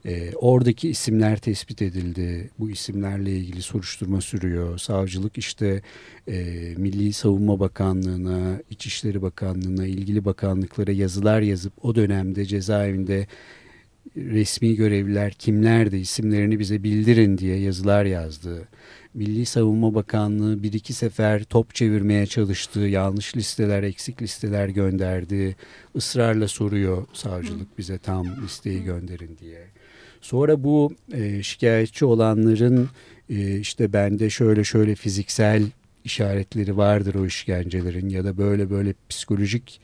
E, oradaki isimler tespit edildi. Bu isimlerle ilgili soruşturma sürüyor. Savcılık işte e, Milli Savunma Bakanlığı'na, İçişleri Bakanlığı'na, ilgili bakanlıklara yazılar yazıp o dönemde cezaevinde resmi görevliler kimlerdi isimlerini bize bildirin diye yazılar yazdı. Milli Savunma Bakanlığı bir iki sefer top çevirmeye çalıştı. Yanlış listeler, eksik listeler gönderdi. Israrla soruyor savcılık bize tam listeyi gönderin diye. Sonra bu e, şikayetçi olanların e, işte bende şöyle şöyle fiziksel işaretleri vardır o işkencelerin ya da böyle böyle psikolojik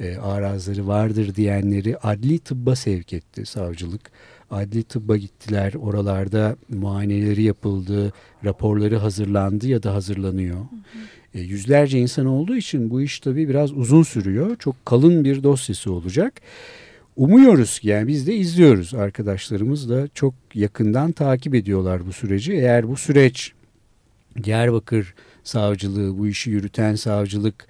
e, arazları vardır diyenleri adli tıbba sevk etti savcılık. Adli tıbba gittiler. Oralarda muayeneleri yapıldı, raporları hazırlandı ya da hazırlanıyor. Hı hı. E, yüzlerce insan olduğu için bu iş tabii biraz uzun sürüyor. Çok kalın bir dosyası olacak. Umuyoruz ki yani biz de izliyoruz. Arkadaşlarımız da çok yakından takip ediyorlar bu süreci. Eğer bu süreç Diyarbakır savcılığı, bu işi yürüten savcılık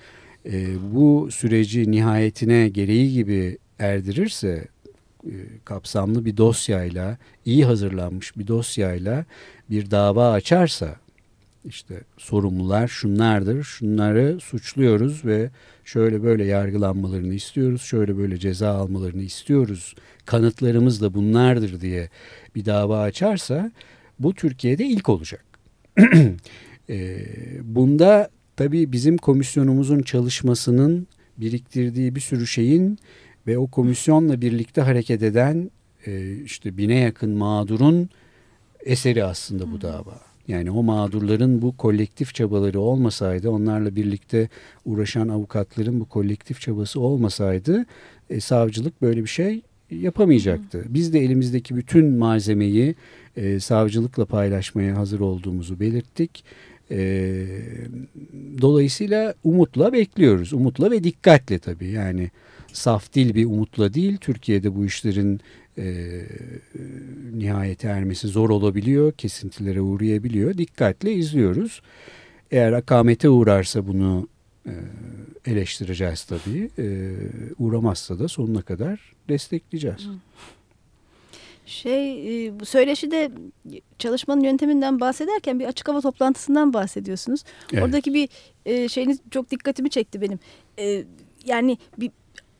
e, bu süreci nihayetine gereği gibi erdirirse e, kapsamlı bir dosyayla, iyi hazırlanmış bir dosyayla bir dava açarsa işte sorumlular şunlardır, şunları suçluyoruz ve şöyle böyle yargılanmalarını istiyoruz, şöyle böyle ceza almalarını istiyoruz, kanıtlarımız da bunlardır diye bir dava açarsa bu Türkiye'de ilk olacak. [clears throat] e, bunda tabii bizim komisyonumuzun çalışmasının biriktirdiği bir sürü şeyin ve o komisyonla birlikte hareket eden e, işte bine yakın mağdurun eseri aslında bu dava. Yani o mağdurların bu kolektif çabaları olmasaydı, onlarla birlikte uğraşan avukatların bu kolektif çabası olmasaydı e, savcılık böyle bir şey yapamayacaktı. Biz de elimizdeki bütün malzemeyi e, savcılıkla paylaşmaya hazır olduğumuzu belirttik. E, dolayısıyla umutla bekliyoruz. Umutla ve dikkatle tabii. Yani saf dil bir umutla değil. Türkiye'de bu işlerin e, nihayete ermesi zor olabiliyor. Kesintilere uğrayabiliyor. Dikkatle izliyoruz. Eğer akamete uğrarsa bunu e, eleştireceğiz tabii. E, uğramazsa da sonuna kadar destekleyeceğiz. Şey bu söyleşide çalışmanın yönteminden bahsederken bir açık hava toplantısından bahsediyorsunuz. Evet. Oradaki bir şeyiniz çok dikkatimi çekti benim. Yani bir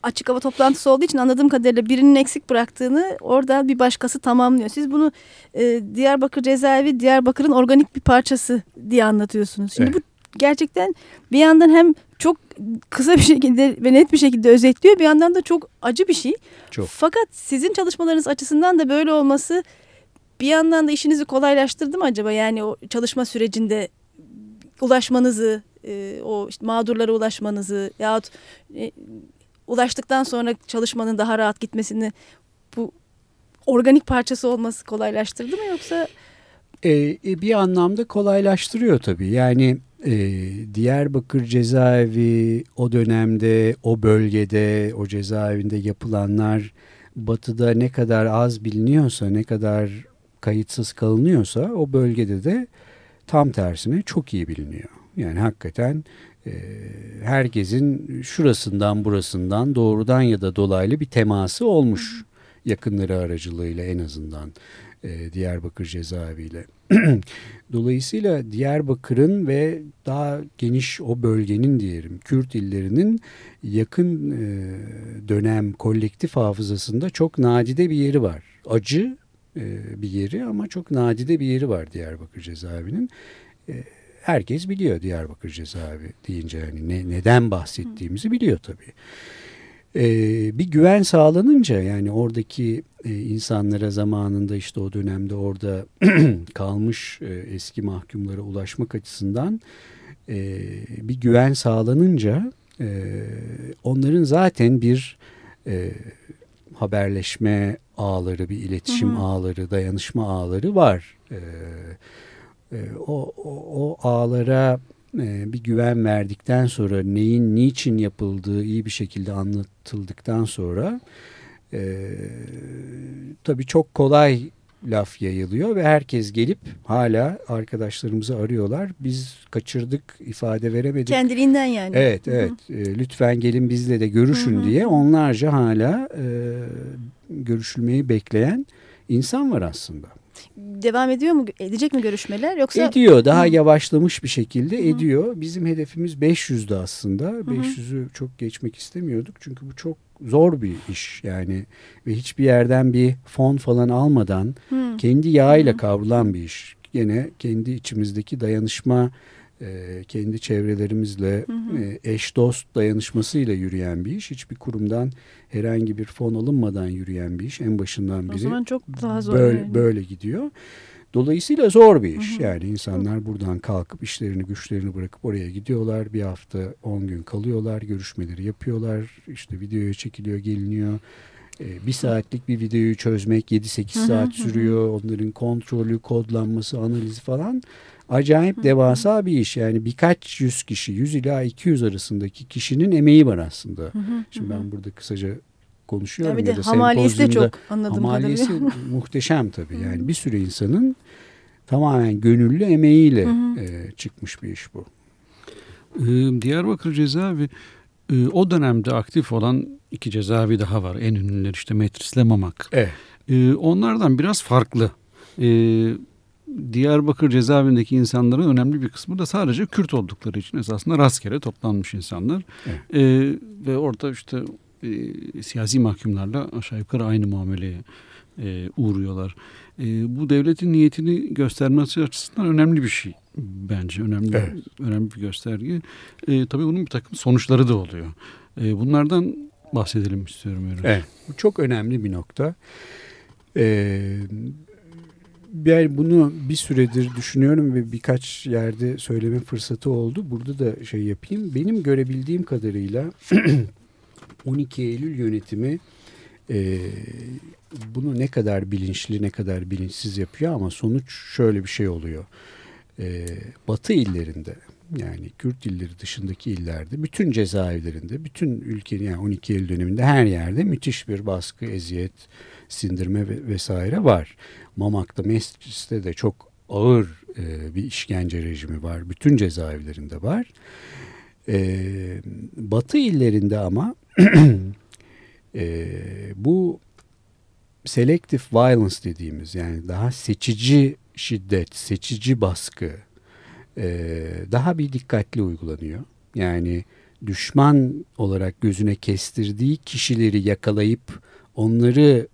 açık hava toplantısı olduğu için anladığım kadarıyla birinin eksik bıraktığını orada bir başkası tamamlıyor. Siz bunu e, Diyarbakır cezaevi Diyarbakır'ın organik bir parçası diye anlatıyorsunuz. Şimdi evet. bu gerçekten bir yandan hem çok kısa bir şekilde ve net bir şekilde özetliyor bir yandan da çok acı bir şey. Çok. Fakat sizin çalışmalarınız açısından da böyle olması bir yandan da işinizi kolaylaştırdı mı acaba? Yani o çalışma sürecinde ulaşmanızı, e, o işte mağdurlara ulaşmanızı yahut e, ulaştıktan sonra çalışmanın daha rahat gitmesini bu organik parçası olması kolaylaştırdı mı yoksa? Ee, bir anlamda kolaylaştırıyor tabii. Yani e, Diyarbakır cezaevi o dönemde, o bölgede, o cezaevinde yapılanlar batıda ne kadar az biliniyorsa, ne kadar kayıtsız kalınıyorsa o bölgede de tam tersine çok iyi biliniyor. Yani hakikaten herkesin şurasından burasından doğrudan ya da dolaylı bir teması olmuş yakınları aracılığıyla en azından e, Diyarbakır cezaeviyle. [clears throat] Dolayısıyla Diyarbakır'ın ve daha geniş o bölgenin diyelim Kürt illerinin yakın e, dönem kolektif hafızasında çok nadide bir yeri var. Acı e, bir yeri ama çok nadide bir yeri var Diyarbakır cezaevinin. E, herkes biliyor Diyarbakır cezaevi deyince yani ne, neden bahsettiğimizi biliyor tabii. Ee, bir güven sağlanınca yani oradaki e, insanlara zamanında işte o dönemde orada [clears throat] kalmış e, eski mahkumlara ulaşmak açısından e, bir güven sağlanınca e, onların zaten bir e, haberleşme ağları, bir iletişim hı hı. ağları, dayanışma ağları var. E, e, o, o, o ağlara e, bir güven verdikten sonra neyin niçin yapıldığı iyi bir şekilde anlatıldıktan sonra e, tabii çok kolay laf yayılıyor ve herkes gelip hala arkadaşlarımızı arıyorlar. Biz kaçırdık, ifade veremedik. Kendiliğinden yani. Evet, evet. Hı hı. E, lütfen gelin bizle de görüşün hı hı. diye onlarca hala e, görüşülmeyi bekleyen insan var aslında devam ediyor mu? Edecek mi görüşmeler yoksa? Ediyor. Daha Hı. yavaşlamış bir şekilde Hı. ediyor. Bizim hedefimiz 500'dü aslında. Hı. 500'ü çok geçmek istemiyorduk. Çünkü bu çok zor bir iş yani ve hiçbir yerden bir fon falan almadan Hı. kendi yağıyla kavrulan bir iş. Gene kendi içimizdeki dayanışma e, kendi çevrelerimizle hı hı. E, eş dost dayanışmasıyla yürüyen bir iş. Hiçbir kurumdan herhangi bir fon alınmadan yürüyen bir iş en başından beri. O zaman çok daha zor. Böyle, yani. böyle gidiyor. Dolayısıyla zor bir iş. Hı hı. Yani insanlar buradan kalkıp işlerini güçlerini bırakıp oraya gidiyorlar. Bir hafta on gün kalıyorlar. Görüşmeleri yapıyorlar. İşte videoya çekiliyor geliniyor. Ee, bir saatlik bir videoyu çözmek 7-8 saat sürüyor. Onların kontrolü, kodlanması, analizi falan acayip devasa bir iş. Yani birkaç yüz kişi, 100 ila 200 arasındaki kişinin emeği var aslında. Şimdi ben burada kısaca konuşuyorum. Ya, bir de hamaliyesi de çok anladığım hamaliyesi [laughs] muhteşem tabii. Yani bir sürü insanın tamamen gönüllü emeğiyle e, çıkmış bir iş bu. Ee, Diyarbakır cezaevi e, o dönemde aktif olan iki cezaevi daha var. En ünlüler işte Metris'le Mamak. Evet. E, onlardan biraz farklı. Diyarbakır cezaevindeki insanların önemli bir kısmı da sadece Kürt oldukları için esasında rastgele toplanmış insanlar. Evet. E, ve orada işte e, siyasi mahkumlarla aşağı yukarı aynı muameleye e, uğruyorlar. E, bu devletin niyetini göstermesi açısından önemli bir şey bence. Önemli evet. önemli bir gösterge. E, tabii bunun bir takım sonuçları da oluyor. E, bunlardan bahsedelim istiyorum. Yani. Evet, bu çok önemli bir nokta. Ee, ben bunu bir süredir düşünüyorum ve birkaç yerde söyleme fırsatı oldu. Burada da şey yapayım. Benim görebildiğim kadarıyla [clears throat] 12 Eylül yönetimi e, bunu ne kadar bilinçli ne kadar bilinçsiz yapıyor ama sonuç şöyle bir şey oluyor. E, batı illerinde yani Kürt illeri dışındaki illerde bütün cezaevlerinde bütün ülkenin yani 12 Eylül döneminde her yerde müthiş bir baskı, eziyet, sindirme vesaire var. Mamak'ta, Mescis'te de çok ağır e, bir işkence rejimi var. Bütün cezaevlerinde var. E, batı illerinde ama [clears throat] e, bu selective violence dediğimiz yani daha seçici şiddet, seçici baskı daha bir dikkatli uygulanıyor. Yani düşman olarak gözüne kestirdiği kişileri yakalayıp onları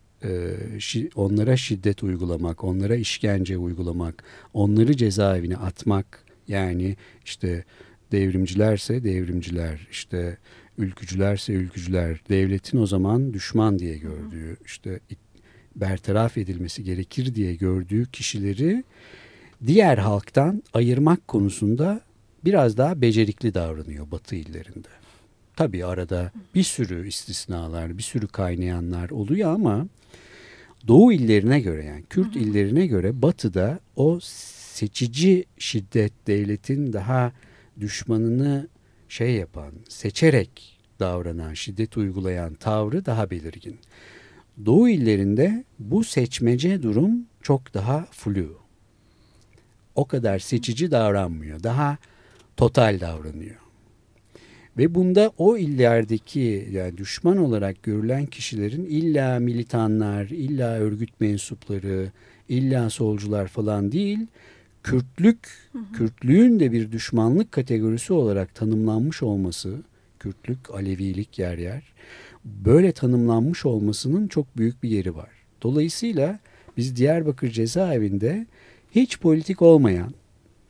onlara şiddet uygulamak, onlara işkence uygulamak, onları cezaevine atmak yani işte devrimcilerse devrimciler, işte ülkücülerse ülkücüler, devletin o zaman düşman diye gördüğü, işte bertaraf edilmesi gerekir diye gördüğü kişileri diğer halktan ayırmak konusunda biraz daha becerikli davranıyor Batı illerinde. Tabii arada bir sürü istisnalar, bir sürü kaynayanlar oluyor ama Doğu illerine göre yani Kürt illerine göre batıda o seçici şiddet devletin daha düşmanını şey yapan, seçerek davranan, şiddet uygulayan tavrı daha belirgin. Doğu illerinde bu seçmece durum çok daha flu. O kadar seçici davranmıyor. Daha total davranıyor. Ve bunda o illerdeki yani düşman olarak görülen kişilerin illa militanlar, illa örgüt mensupları, illa solcular falan değil. Kürtlük, Kürtlüğün de bir düşmanlık kategorisi olarak tanımlanmış olması, Kürtlük, Alevilik yer yer, böyle tanımlanmış olmasının çok büyük bir yeri var. Dolayısıyla biz Diyarbakır cezaevinde hiç politik olmayan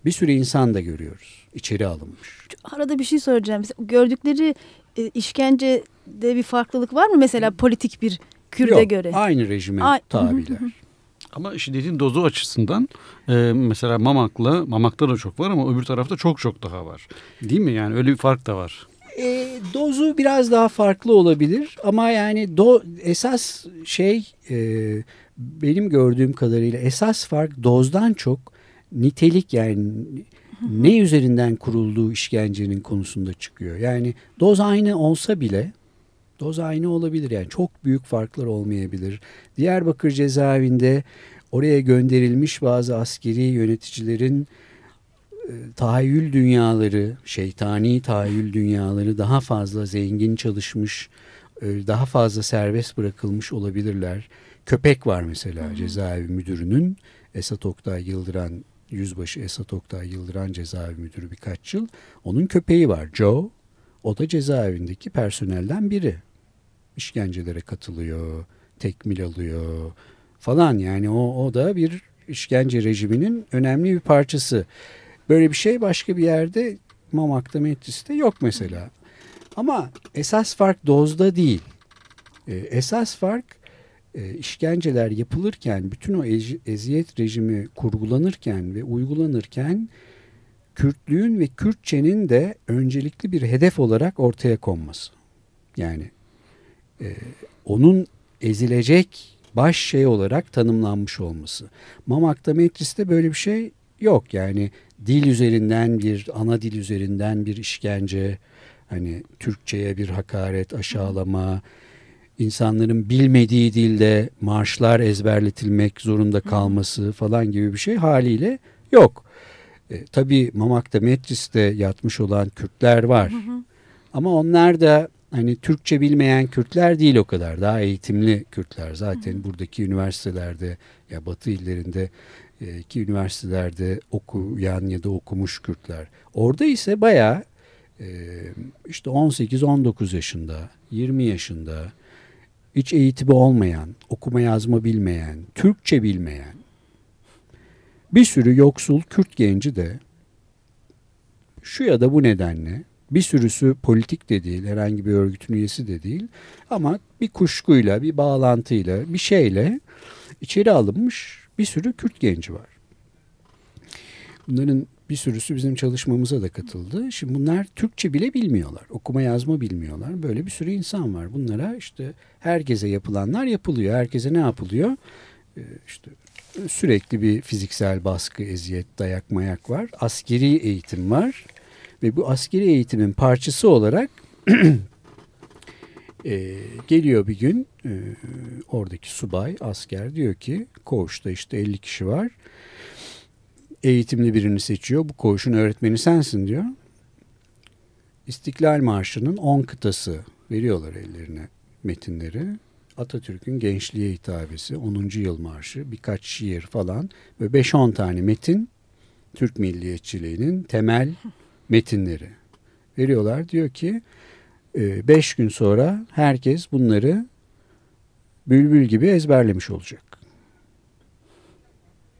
bir sürü insan da görüyoruz. içeri alınmış. Arada bir şey soracağım. Gördükleri e, işkencede bir farklılık var mı mesela politik bir Kürt'e Yok, göre? Aynı rejime A tabiler. Ama şiddetin dozu açısından e, mesela Mamak'la, Mamak'ta da çok var ama öbür tarafta çok çok daha var. Değil mi? Yani öyle bir fark da var. E, dozu biraz daha farklı olabilir ama yani do, esas şey e, benim gördüğüm kadarıyla esas fark dozdan çok nitelik yani ne üzerinden kurulduğu işkencenin konusunda çıkıyor. Yani doz aynı olsa bile doz aynı olabilir yani çok büyük farklar olmayabilir. Diyarbakır cezaevinde oraya gönderilmiş bazı askeri yöneticilerin e, tahayyül dünyaları, şeytani tahayyül dünyaları daha fazla zengin çalışmış, e, daha fazla serbest bırakılmış olabilirler. Köpek var mesela cezaevi müdürünün Esat Oktay Yıldıran Yüzbaşı Esat Oktay Yıldıran cezaevi müdürü birkaç yıl. Onun köpeği var Joe. O da cezaevindeki personelden biri. İşkencelere katılıyor, tekmil alıyor falan yani o, o da bir işkence rejiminin önemli bir parçası. Böyle bir şey başka bir yerde Mamak'ta Metris'te yok mesela. Ama esas fark dozda değil. E, esas fark e, işkenceler yapılırken, bütün o eziyet rejimi kurgulanırken ve uygulanırken Kürtlüğün ve Kürtçenin de öncelikli bir hedef olarak ortaya konması. Yani e, onun ezilecek baş şey olarak tanımlanmış olması. Mamak'ta Metris'te böyle bir şey yok. Yani dil üzerinden bir, ana dil üzerinden bir işkence, hani Türkçe'ye bir hakaret, aşağılama, insanların bilmediği dilde marşlar ezberletilmek zorunda kalması falan gibi bir şey haliyle yok. E, tabii Mamak'ta Metris'te yatmış olan Kürtler var. Ama onlar da hani Türkçe bilmeyen Kürtler değil o kadar. Daha eğitimli Kürtler. Zaten buradaki üniversitelerde ya Batı illerinde e, ki üniversitelerde okuyan ya da okumuş Kürtler. Orada ise bayağı e, işte 18-19 yaşında, 20 yaşında hiç eğitimi olmayan, okuma yazma bilmeyen, Türkçe bilmeyen bir sürü yoksul Kürt genci de şu ya da bu nedenle bir sürüsü politik de değil, herhangi bir örgütün üyesi de değil ama bir kuşkuyla, bir bağlantıyla, bir şeyle içeri alınmış bir sürü Kürt genci var. Bunların bir sürüsü bizim çalışmamıza da katıldı. Şimdi bunlar Türkçe bile bilmiyorlar. Okuma yazma bilmiyorlar. Böyle bir sürü insan var. Bunlara işte herkese yapılanlar yapılıyor. Herkese ne yapılıyor? Ee, işte sürekli bir fiziksel baskı, eziyet, dayak, mayak var. Askeri eğitim var. Ve bu askeri eğitimin parçası olarak [clears throat] e, geliyor bir gün e, oradaki subay, asker diyor ki koğuşta işte 50 kişi var eğitimli birini seçiyor. Bu koğuşun öğretmeni sensin diyor. İstiklal Marşı'nın 10 kıtası veriyorlar ellerine metinleri. Atatürk'ün gençliğe hitabesi, 10. yıl marşı, birkaç şiir falan ve 5-10 tane metin Türk milliyetçiliğinin temel metinleri veriyorlar. Diyor ki 5 e, gün sonra herkes bunları bülbül gibi ezberlemiş olacak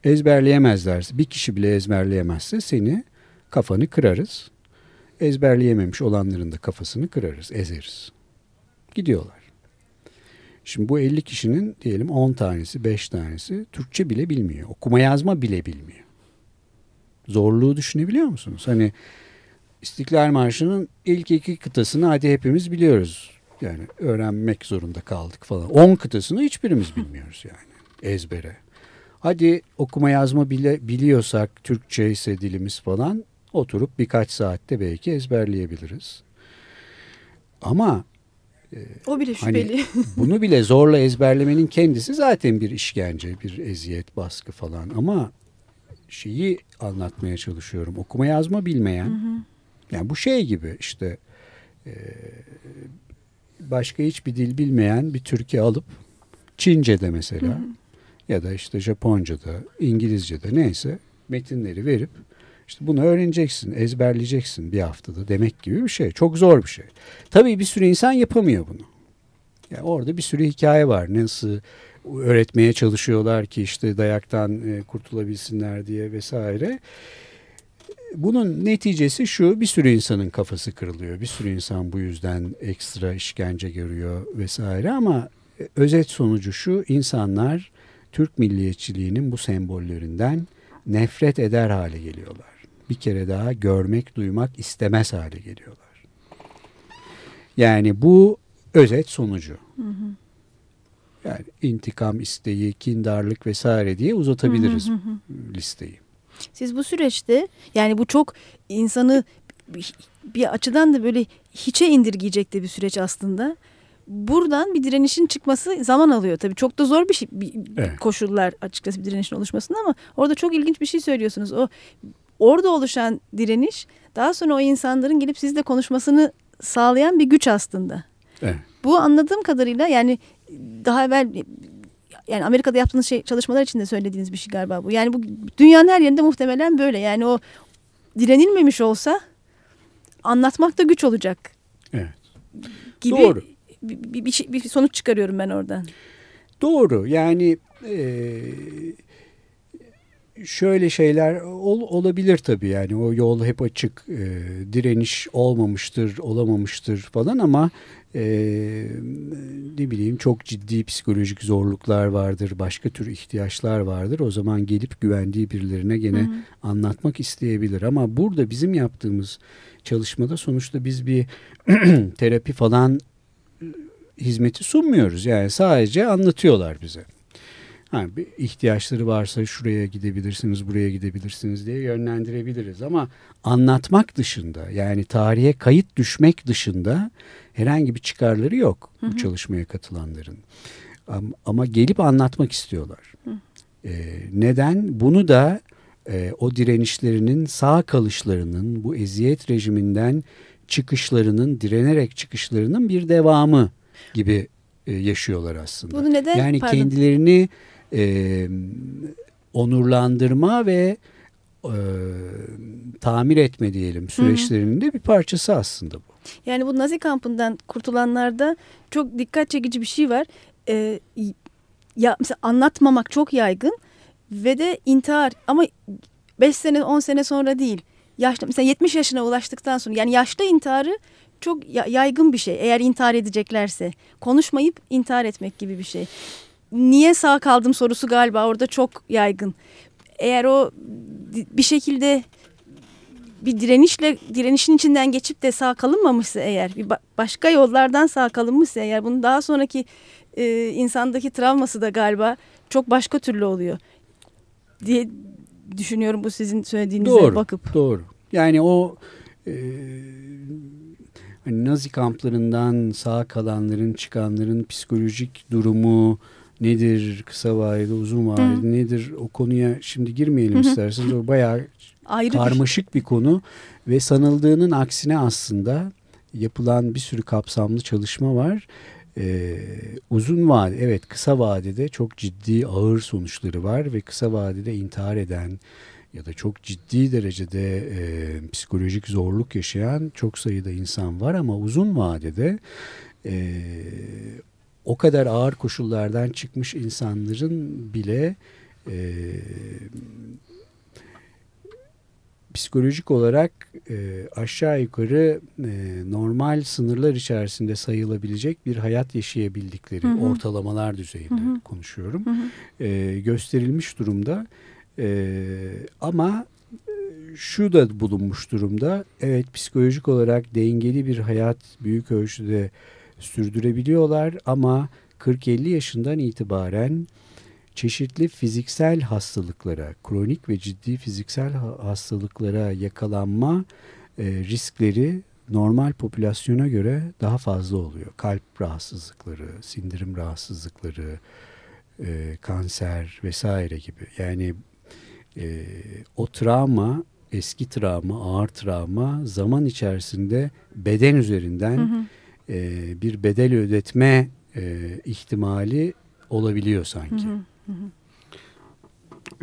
ezberleyemezlerse, bir kişi bile ezberleyemezse seni kafanı kırarız. Ezberleyememiş olanların da kafasını kırarız, ezeriz. Gidiyorlar. Şimdi bu 50 kişinin diyelim 10 tanesi, 5 tanesi Türkçe bile bilmiyor. Okuma yazma bile bilmiyor. Zorluğu düşünebiliyor musunuz? Hani İstiklal Marşı'nın ilk iki kıtasını hadi hepimiz biliyoruz. Yani öğrenmek zorunda kaldık falan. 10 kıtasını hiçbirimiz bilmiyoruz yani ezbere. Hadi okuma yazma bile biliyorsak Türkçe ise dilimiz falan oturup birkaç saatte belki ezberleyebiliriz. Ama e, o bile hani şüpheli. Hani [laughs] bunu bile zorla ezberlemenin kendisi zaten bir işkence, bir eziyet, baskı falan. Ama şeyi anlatmaya çalışıyorum. Okuma yazma bilmeyen, hı hı. yani bu şey gibi işte e, başka hiçbir dil bilmeyen bir Türkiye alıp Çince'de mesela hı hı ya da işte Japonca'da, İngilizce'de neyse metinleri verip işte bunu öğreneceksin, ezberleyeceksin bir haftada demek gibi bir şey. Çok zor bir şey. Tabii bir sürü insan yapamıyor bunu. Yani orada bir sürü hikaye var. Nasıl öğretmeye çalışıyorlar ki işte dayaktan e, kurtulabilsinler diye vesaire. Bunun neticesi şu bir sürü insanın kafası kırılıyor. Bir sürü insan bu yüzden ekstra işkence görüyor vesaire ama e, özet sonucu şu insanlar Türk milliyetçiliğinin bu sembollerinden nefret eder hale geliyorlar. Bir kere daha görmek, duymak istemez hale geliyorlar. Yani bu özet sonucu. Hı hı. Yani intikam isteği, kindarlık vesaire diye uzatabiliriz hı hı hı. listeyi. Siz bu süreçte yani bu çok insanı bir açıdan da böyle hiçe indirgeyecek de bir süreç aslında. Buradan bir direnişin çıkması zaman alıyor tabii. Çok da zor bir şey bir evet. koşullar açıkçası bir direnişin oluşmasında ama orada çok ilginç bir şey söylüyorsunuz. O orada oluşan direniş daha sonra o insanların gelip sizle konuşmasını sağlayan bir güç aslında. Evet. Bu anladığım kadarıyla yani daha evvel yani Amerika'da yaptığınız şey çalışmalar için de söylediğiniz bir şey galiba bu. Yani bu dünyanın her yerinde muhtemelen böyle. Yani o direnilmemiş olsa anlatmak da güç olacak. Evet. Gibi Doğru. Bir, bir, bir, sonuç çıkarıyorum ben oradan. Doğru. Yani e, şöyle şeyler ol, olabilir tabii yani o yol hep açık e, direniş olmamıştır olamamıştır falan ama e, ne bileyim çok ciddi psikolojik zorluklar vardır başka tür ihtiyaçlar vardır o zaman gelip güvendiği birilerine gene Hı -hı. anlatmak isteyebilir ama burada bizim yaptığımız çalışmada sonuçta biz bir [clears throat] terapi falan hizmeti sunmuyoruz yani sadece anlatıyorlar bize. Ha, bir ihtiyaçları varsa şuraya gidebilirsiniz, buraya gidebilirsiniz diye yönlendirebiliriz. Ama anlatmak dışında yani tarihe kayıt düşmek dışında herhangi bir çıkarları yok hı hı. bu çalışmaya katılanların. Ama gelip anlatmak istiyorlar. Ee, neden? Bunu da e, o direnişlerinin sağ kalışlarının, bu eziyet rejiminden çıkışlarının, direnerek çıkışlarının bir devamı gibi e, yaşıyorlar aslında. Bunu neden? Yani Pardon. kendilerini e, onurlandırma ve e, tamir etme diyelim süreçlerinin de bir parçası aslında bu. Yani bu Nazi kampından kurtulanlarda çok dikkat çekici bir şey var. Ee, ya mesela anlatmamak çok yaygın ve de intihar ama 5 sene 10 sene sonra değil. Yaşlı mesela 70 yaşına ulaştıktan sonra yani yaşlı intiharı çok yaygın bir şey. Eğer intihar edeceklerse konuşmayıp intihar etmek gibi bir şey niye sağ kaldım sorusu galiba orada çok yaygın. Eğer o bir şekilde bir direnişle direnişin içinden geçip de sağ kalınmamışsa eğer bir başka yollardan sağ kalınmışsa eğer bunun daha sonraki e, insandaki travması da galiba çok başka türlü oluyor diye düşünüyorum bu sizin söylediğinize doğru, bakıp. Doğru. Yani o e, hani Nazi kamplarından sağ kalanların çıkanların psikolojik durumu nedir kısa vadede uzun vadede Hı. nedir o konuya şimdi girmeyelim Hı. isterseniz o bayağı Ayrı karmaşık bir. bir konu ve sanıldığının aksine aslında yapılan bir sürü kapsamlı çalışma var. Ee, uzun vade evet kısa vadede çok ciddi ağır sonuçları var ve kısa vadede intihar eden ya da çok ciddi derecede e, psikolojik zorluk yaşayan çok sayıda insan var ama uzun vadede e, o kadar ağır koşullardan çıkmış insanların bile e, psikolojik olarak e, aşağı yukarı e, normal sınırlar içerisinde sayılabilecek bir hayat yaşayabildikleri hı hı. ortalamalar düzeyinde hı hı. konuşuyorum. Hı hı. E, gösterilmiş durumda. E, ama şu da bulunmuş durumda. Evet psikolojik olarak dengeli bir hayat büyük ölçüde sürdürebiliyorlar ama 40-50 yaşından itibaren çeşitli fiziksel hastalıklara, kronik ve ciddi fiziksel hastalıklara yakalanma e, riskleri normal popülasyona göre daha fazla oluyor. Kalp rahatsızlıkları, sindirim rahatsızlıkları, e, kanser vesaire gibi. Yani e, o travma, eski travma, ağır travma zaman içerisinde beden üzerinden hı hı e, bir bedel ödetme e, ihtimali olabiliyor sanki. Hı hı hı.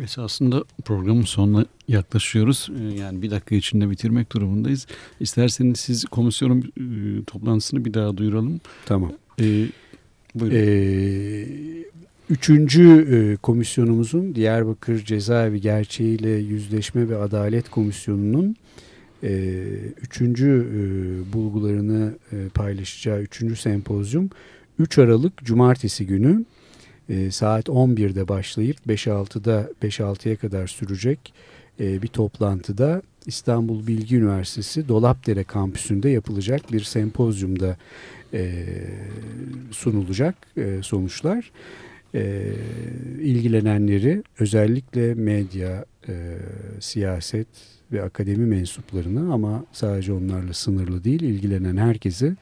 Esasında programın sonuna yaklaşıyoruz. Ee, yani bir dakika içinde bitirmek durumundayız. İsterseniz siz komisyonun e, toplantısını bir daha duyuralım. Tamam. Ee, buyurun. Ee, üçüncü e, komisyonumuzun Diyarbakır Cezaevi Gerçeğiyle Yüzleşme ve Adalet Komisyonu'nun e, üçüncü bulgularını paylaşacağı üçüncü sempozyum 3 Aralık Cumartesi günü e, saat 11'de başlayıp 5-6'da 5-6'ya kadar sürecek e, bir toplantıda İstanbul Bilgi Üniversitesi Dolapdere kampüsünde yapılacak bir sempozyumda e, sunulacak e, sonuçlar. E, ilgilenenleri özellikle medya, e, siyaset ve akademi mensuplarını ama sadece onlarla sınırlı değil ilgilenen herkesi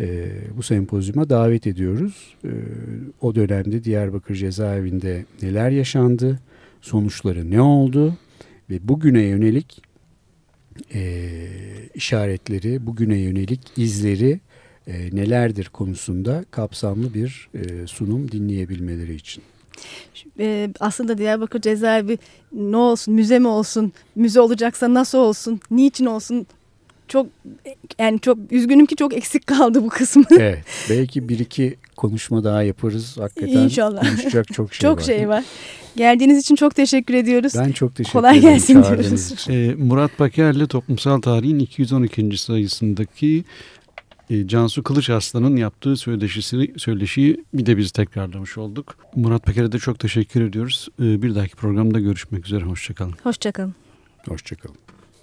e, bu sempozyuma davet ediyoruz. E, o dönemde Diyarbakır cezaevinde neler yaşandı, sonuçları ne oldu ve bugüne yönelik e, işaretleri, bugüne yönelik izleri e, nelerdir konusunda kapsamlı bir e, sunum dinleyebilmeleri için. E, aslında Diyarbakır cezaevi ne olsun, müze mi olsun, müze olacaksa nasıl olsun, niçin olsun çok yani çok üzgünüm ki çok eksik kaldı bu kısmı. [laughs] Evet. Belki bir iki konuşma daha yaparız. Hakikaten İnşallah. konuşacak çok [laughs] şey çok var. şey var. Geldiğiniz için çok teşekkür ediyoruz. Ben çok teşekkür Kolay ederim gelsin çağırdığınız diyoruz. Ee, Murat Baker'le Toplumsal Tarihin 212. sayısındaki e, Cansu Kılıç Aslan'ın yaptığı söyleşisi, söyleşiyi bir de biz tekrarlamış olduk. Murat Baker'e de çok teşekkür ediyoruz. Ee, bir dahaki programda görüşmek üzere. Hoşçakalın. Hoşçakalın. Hoşçakalın.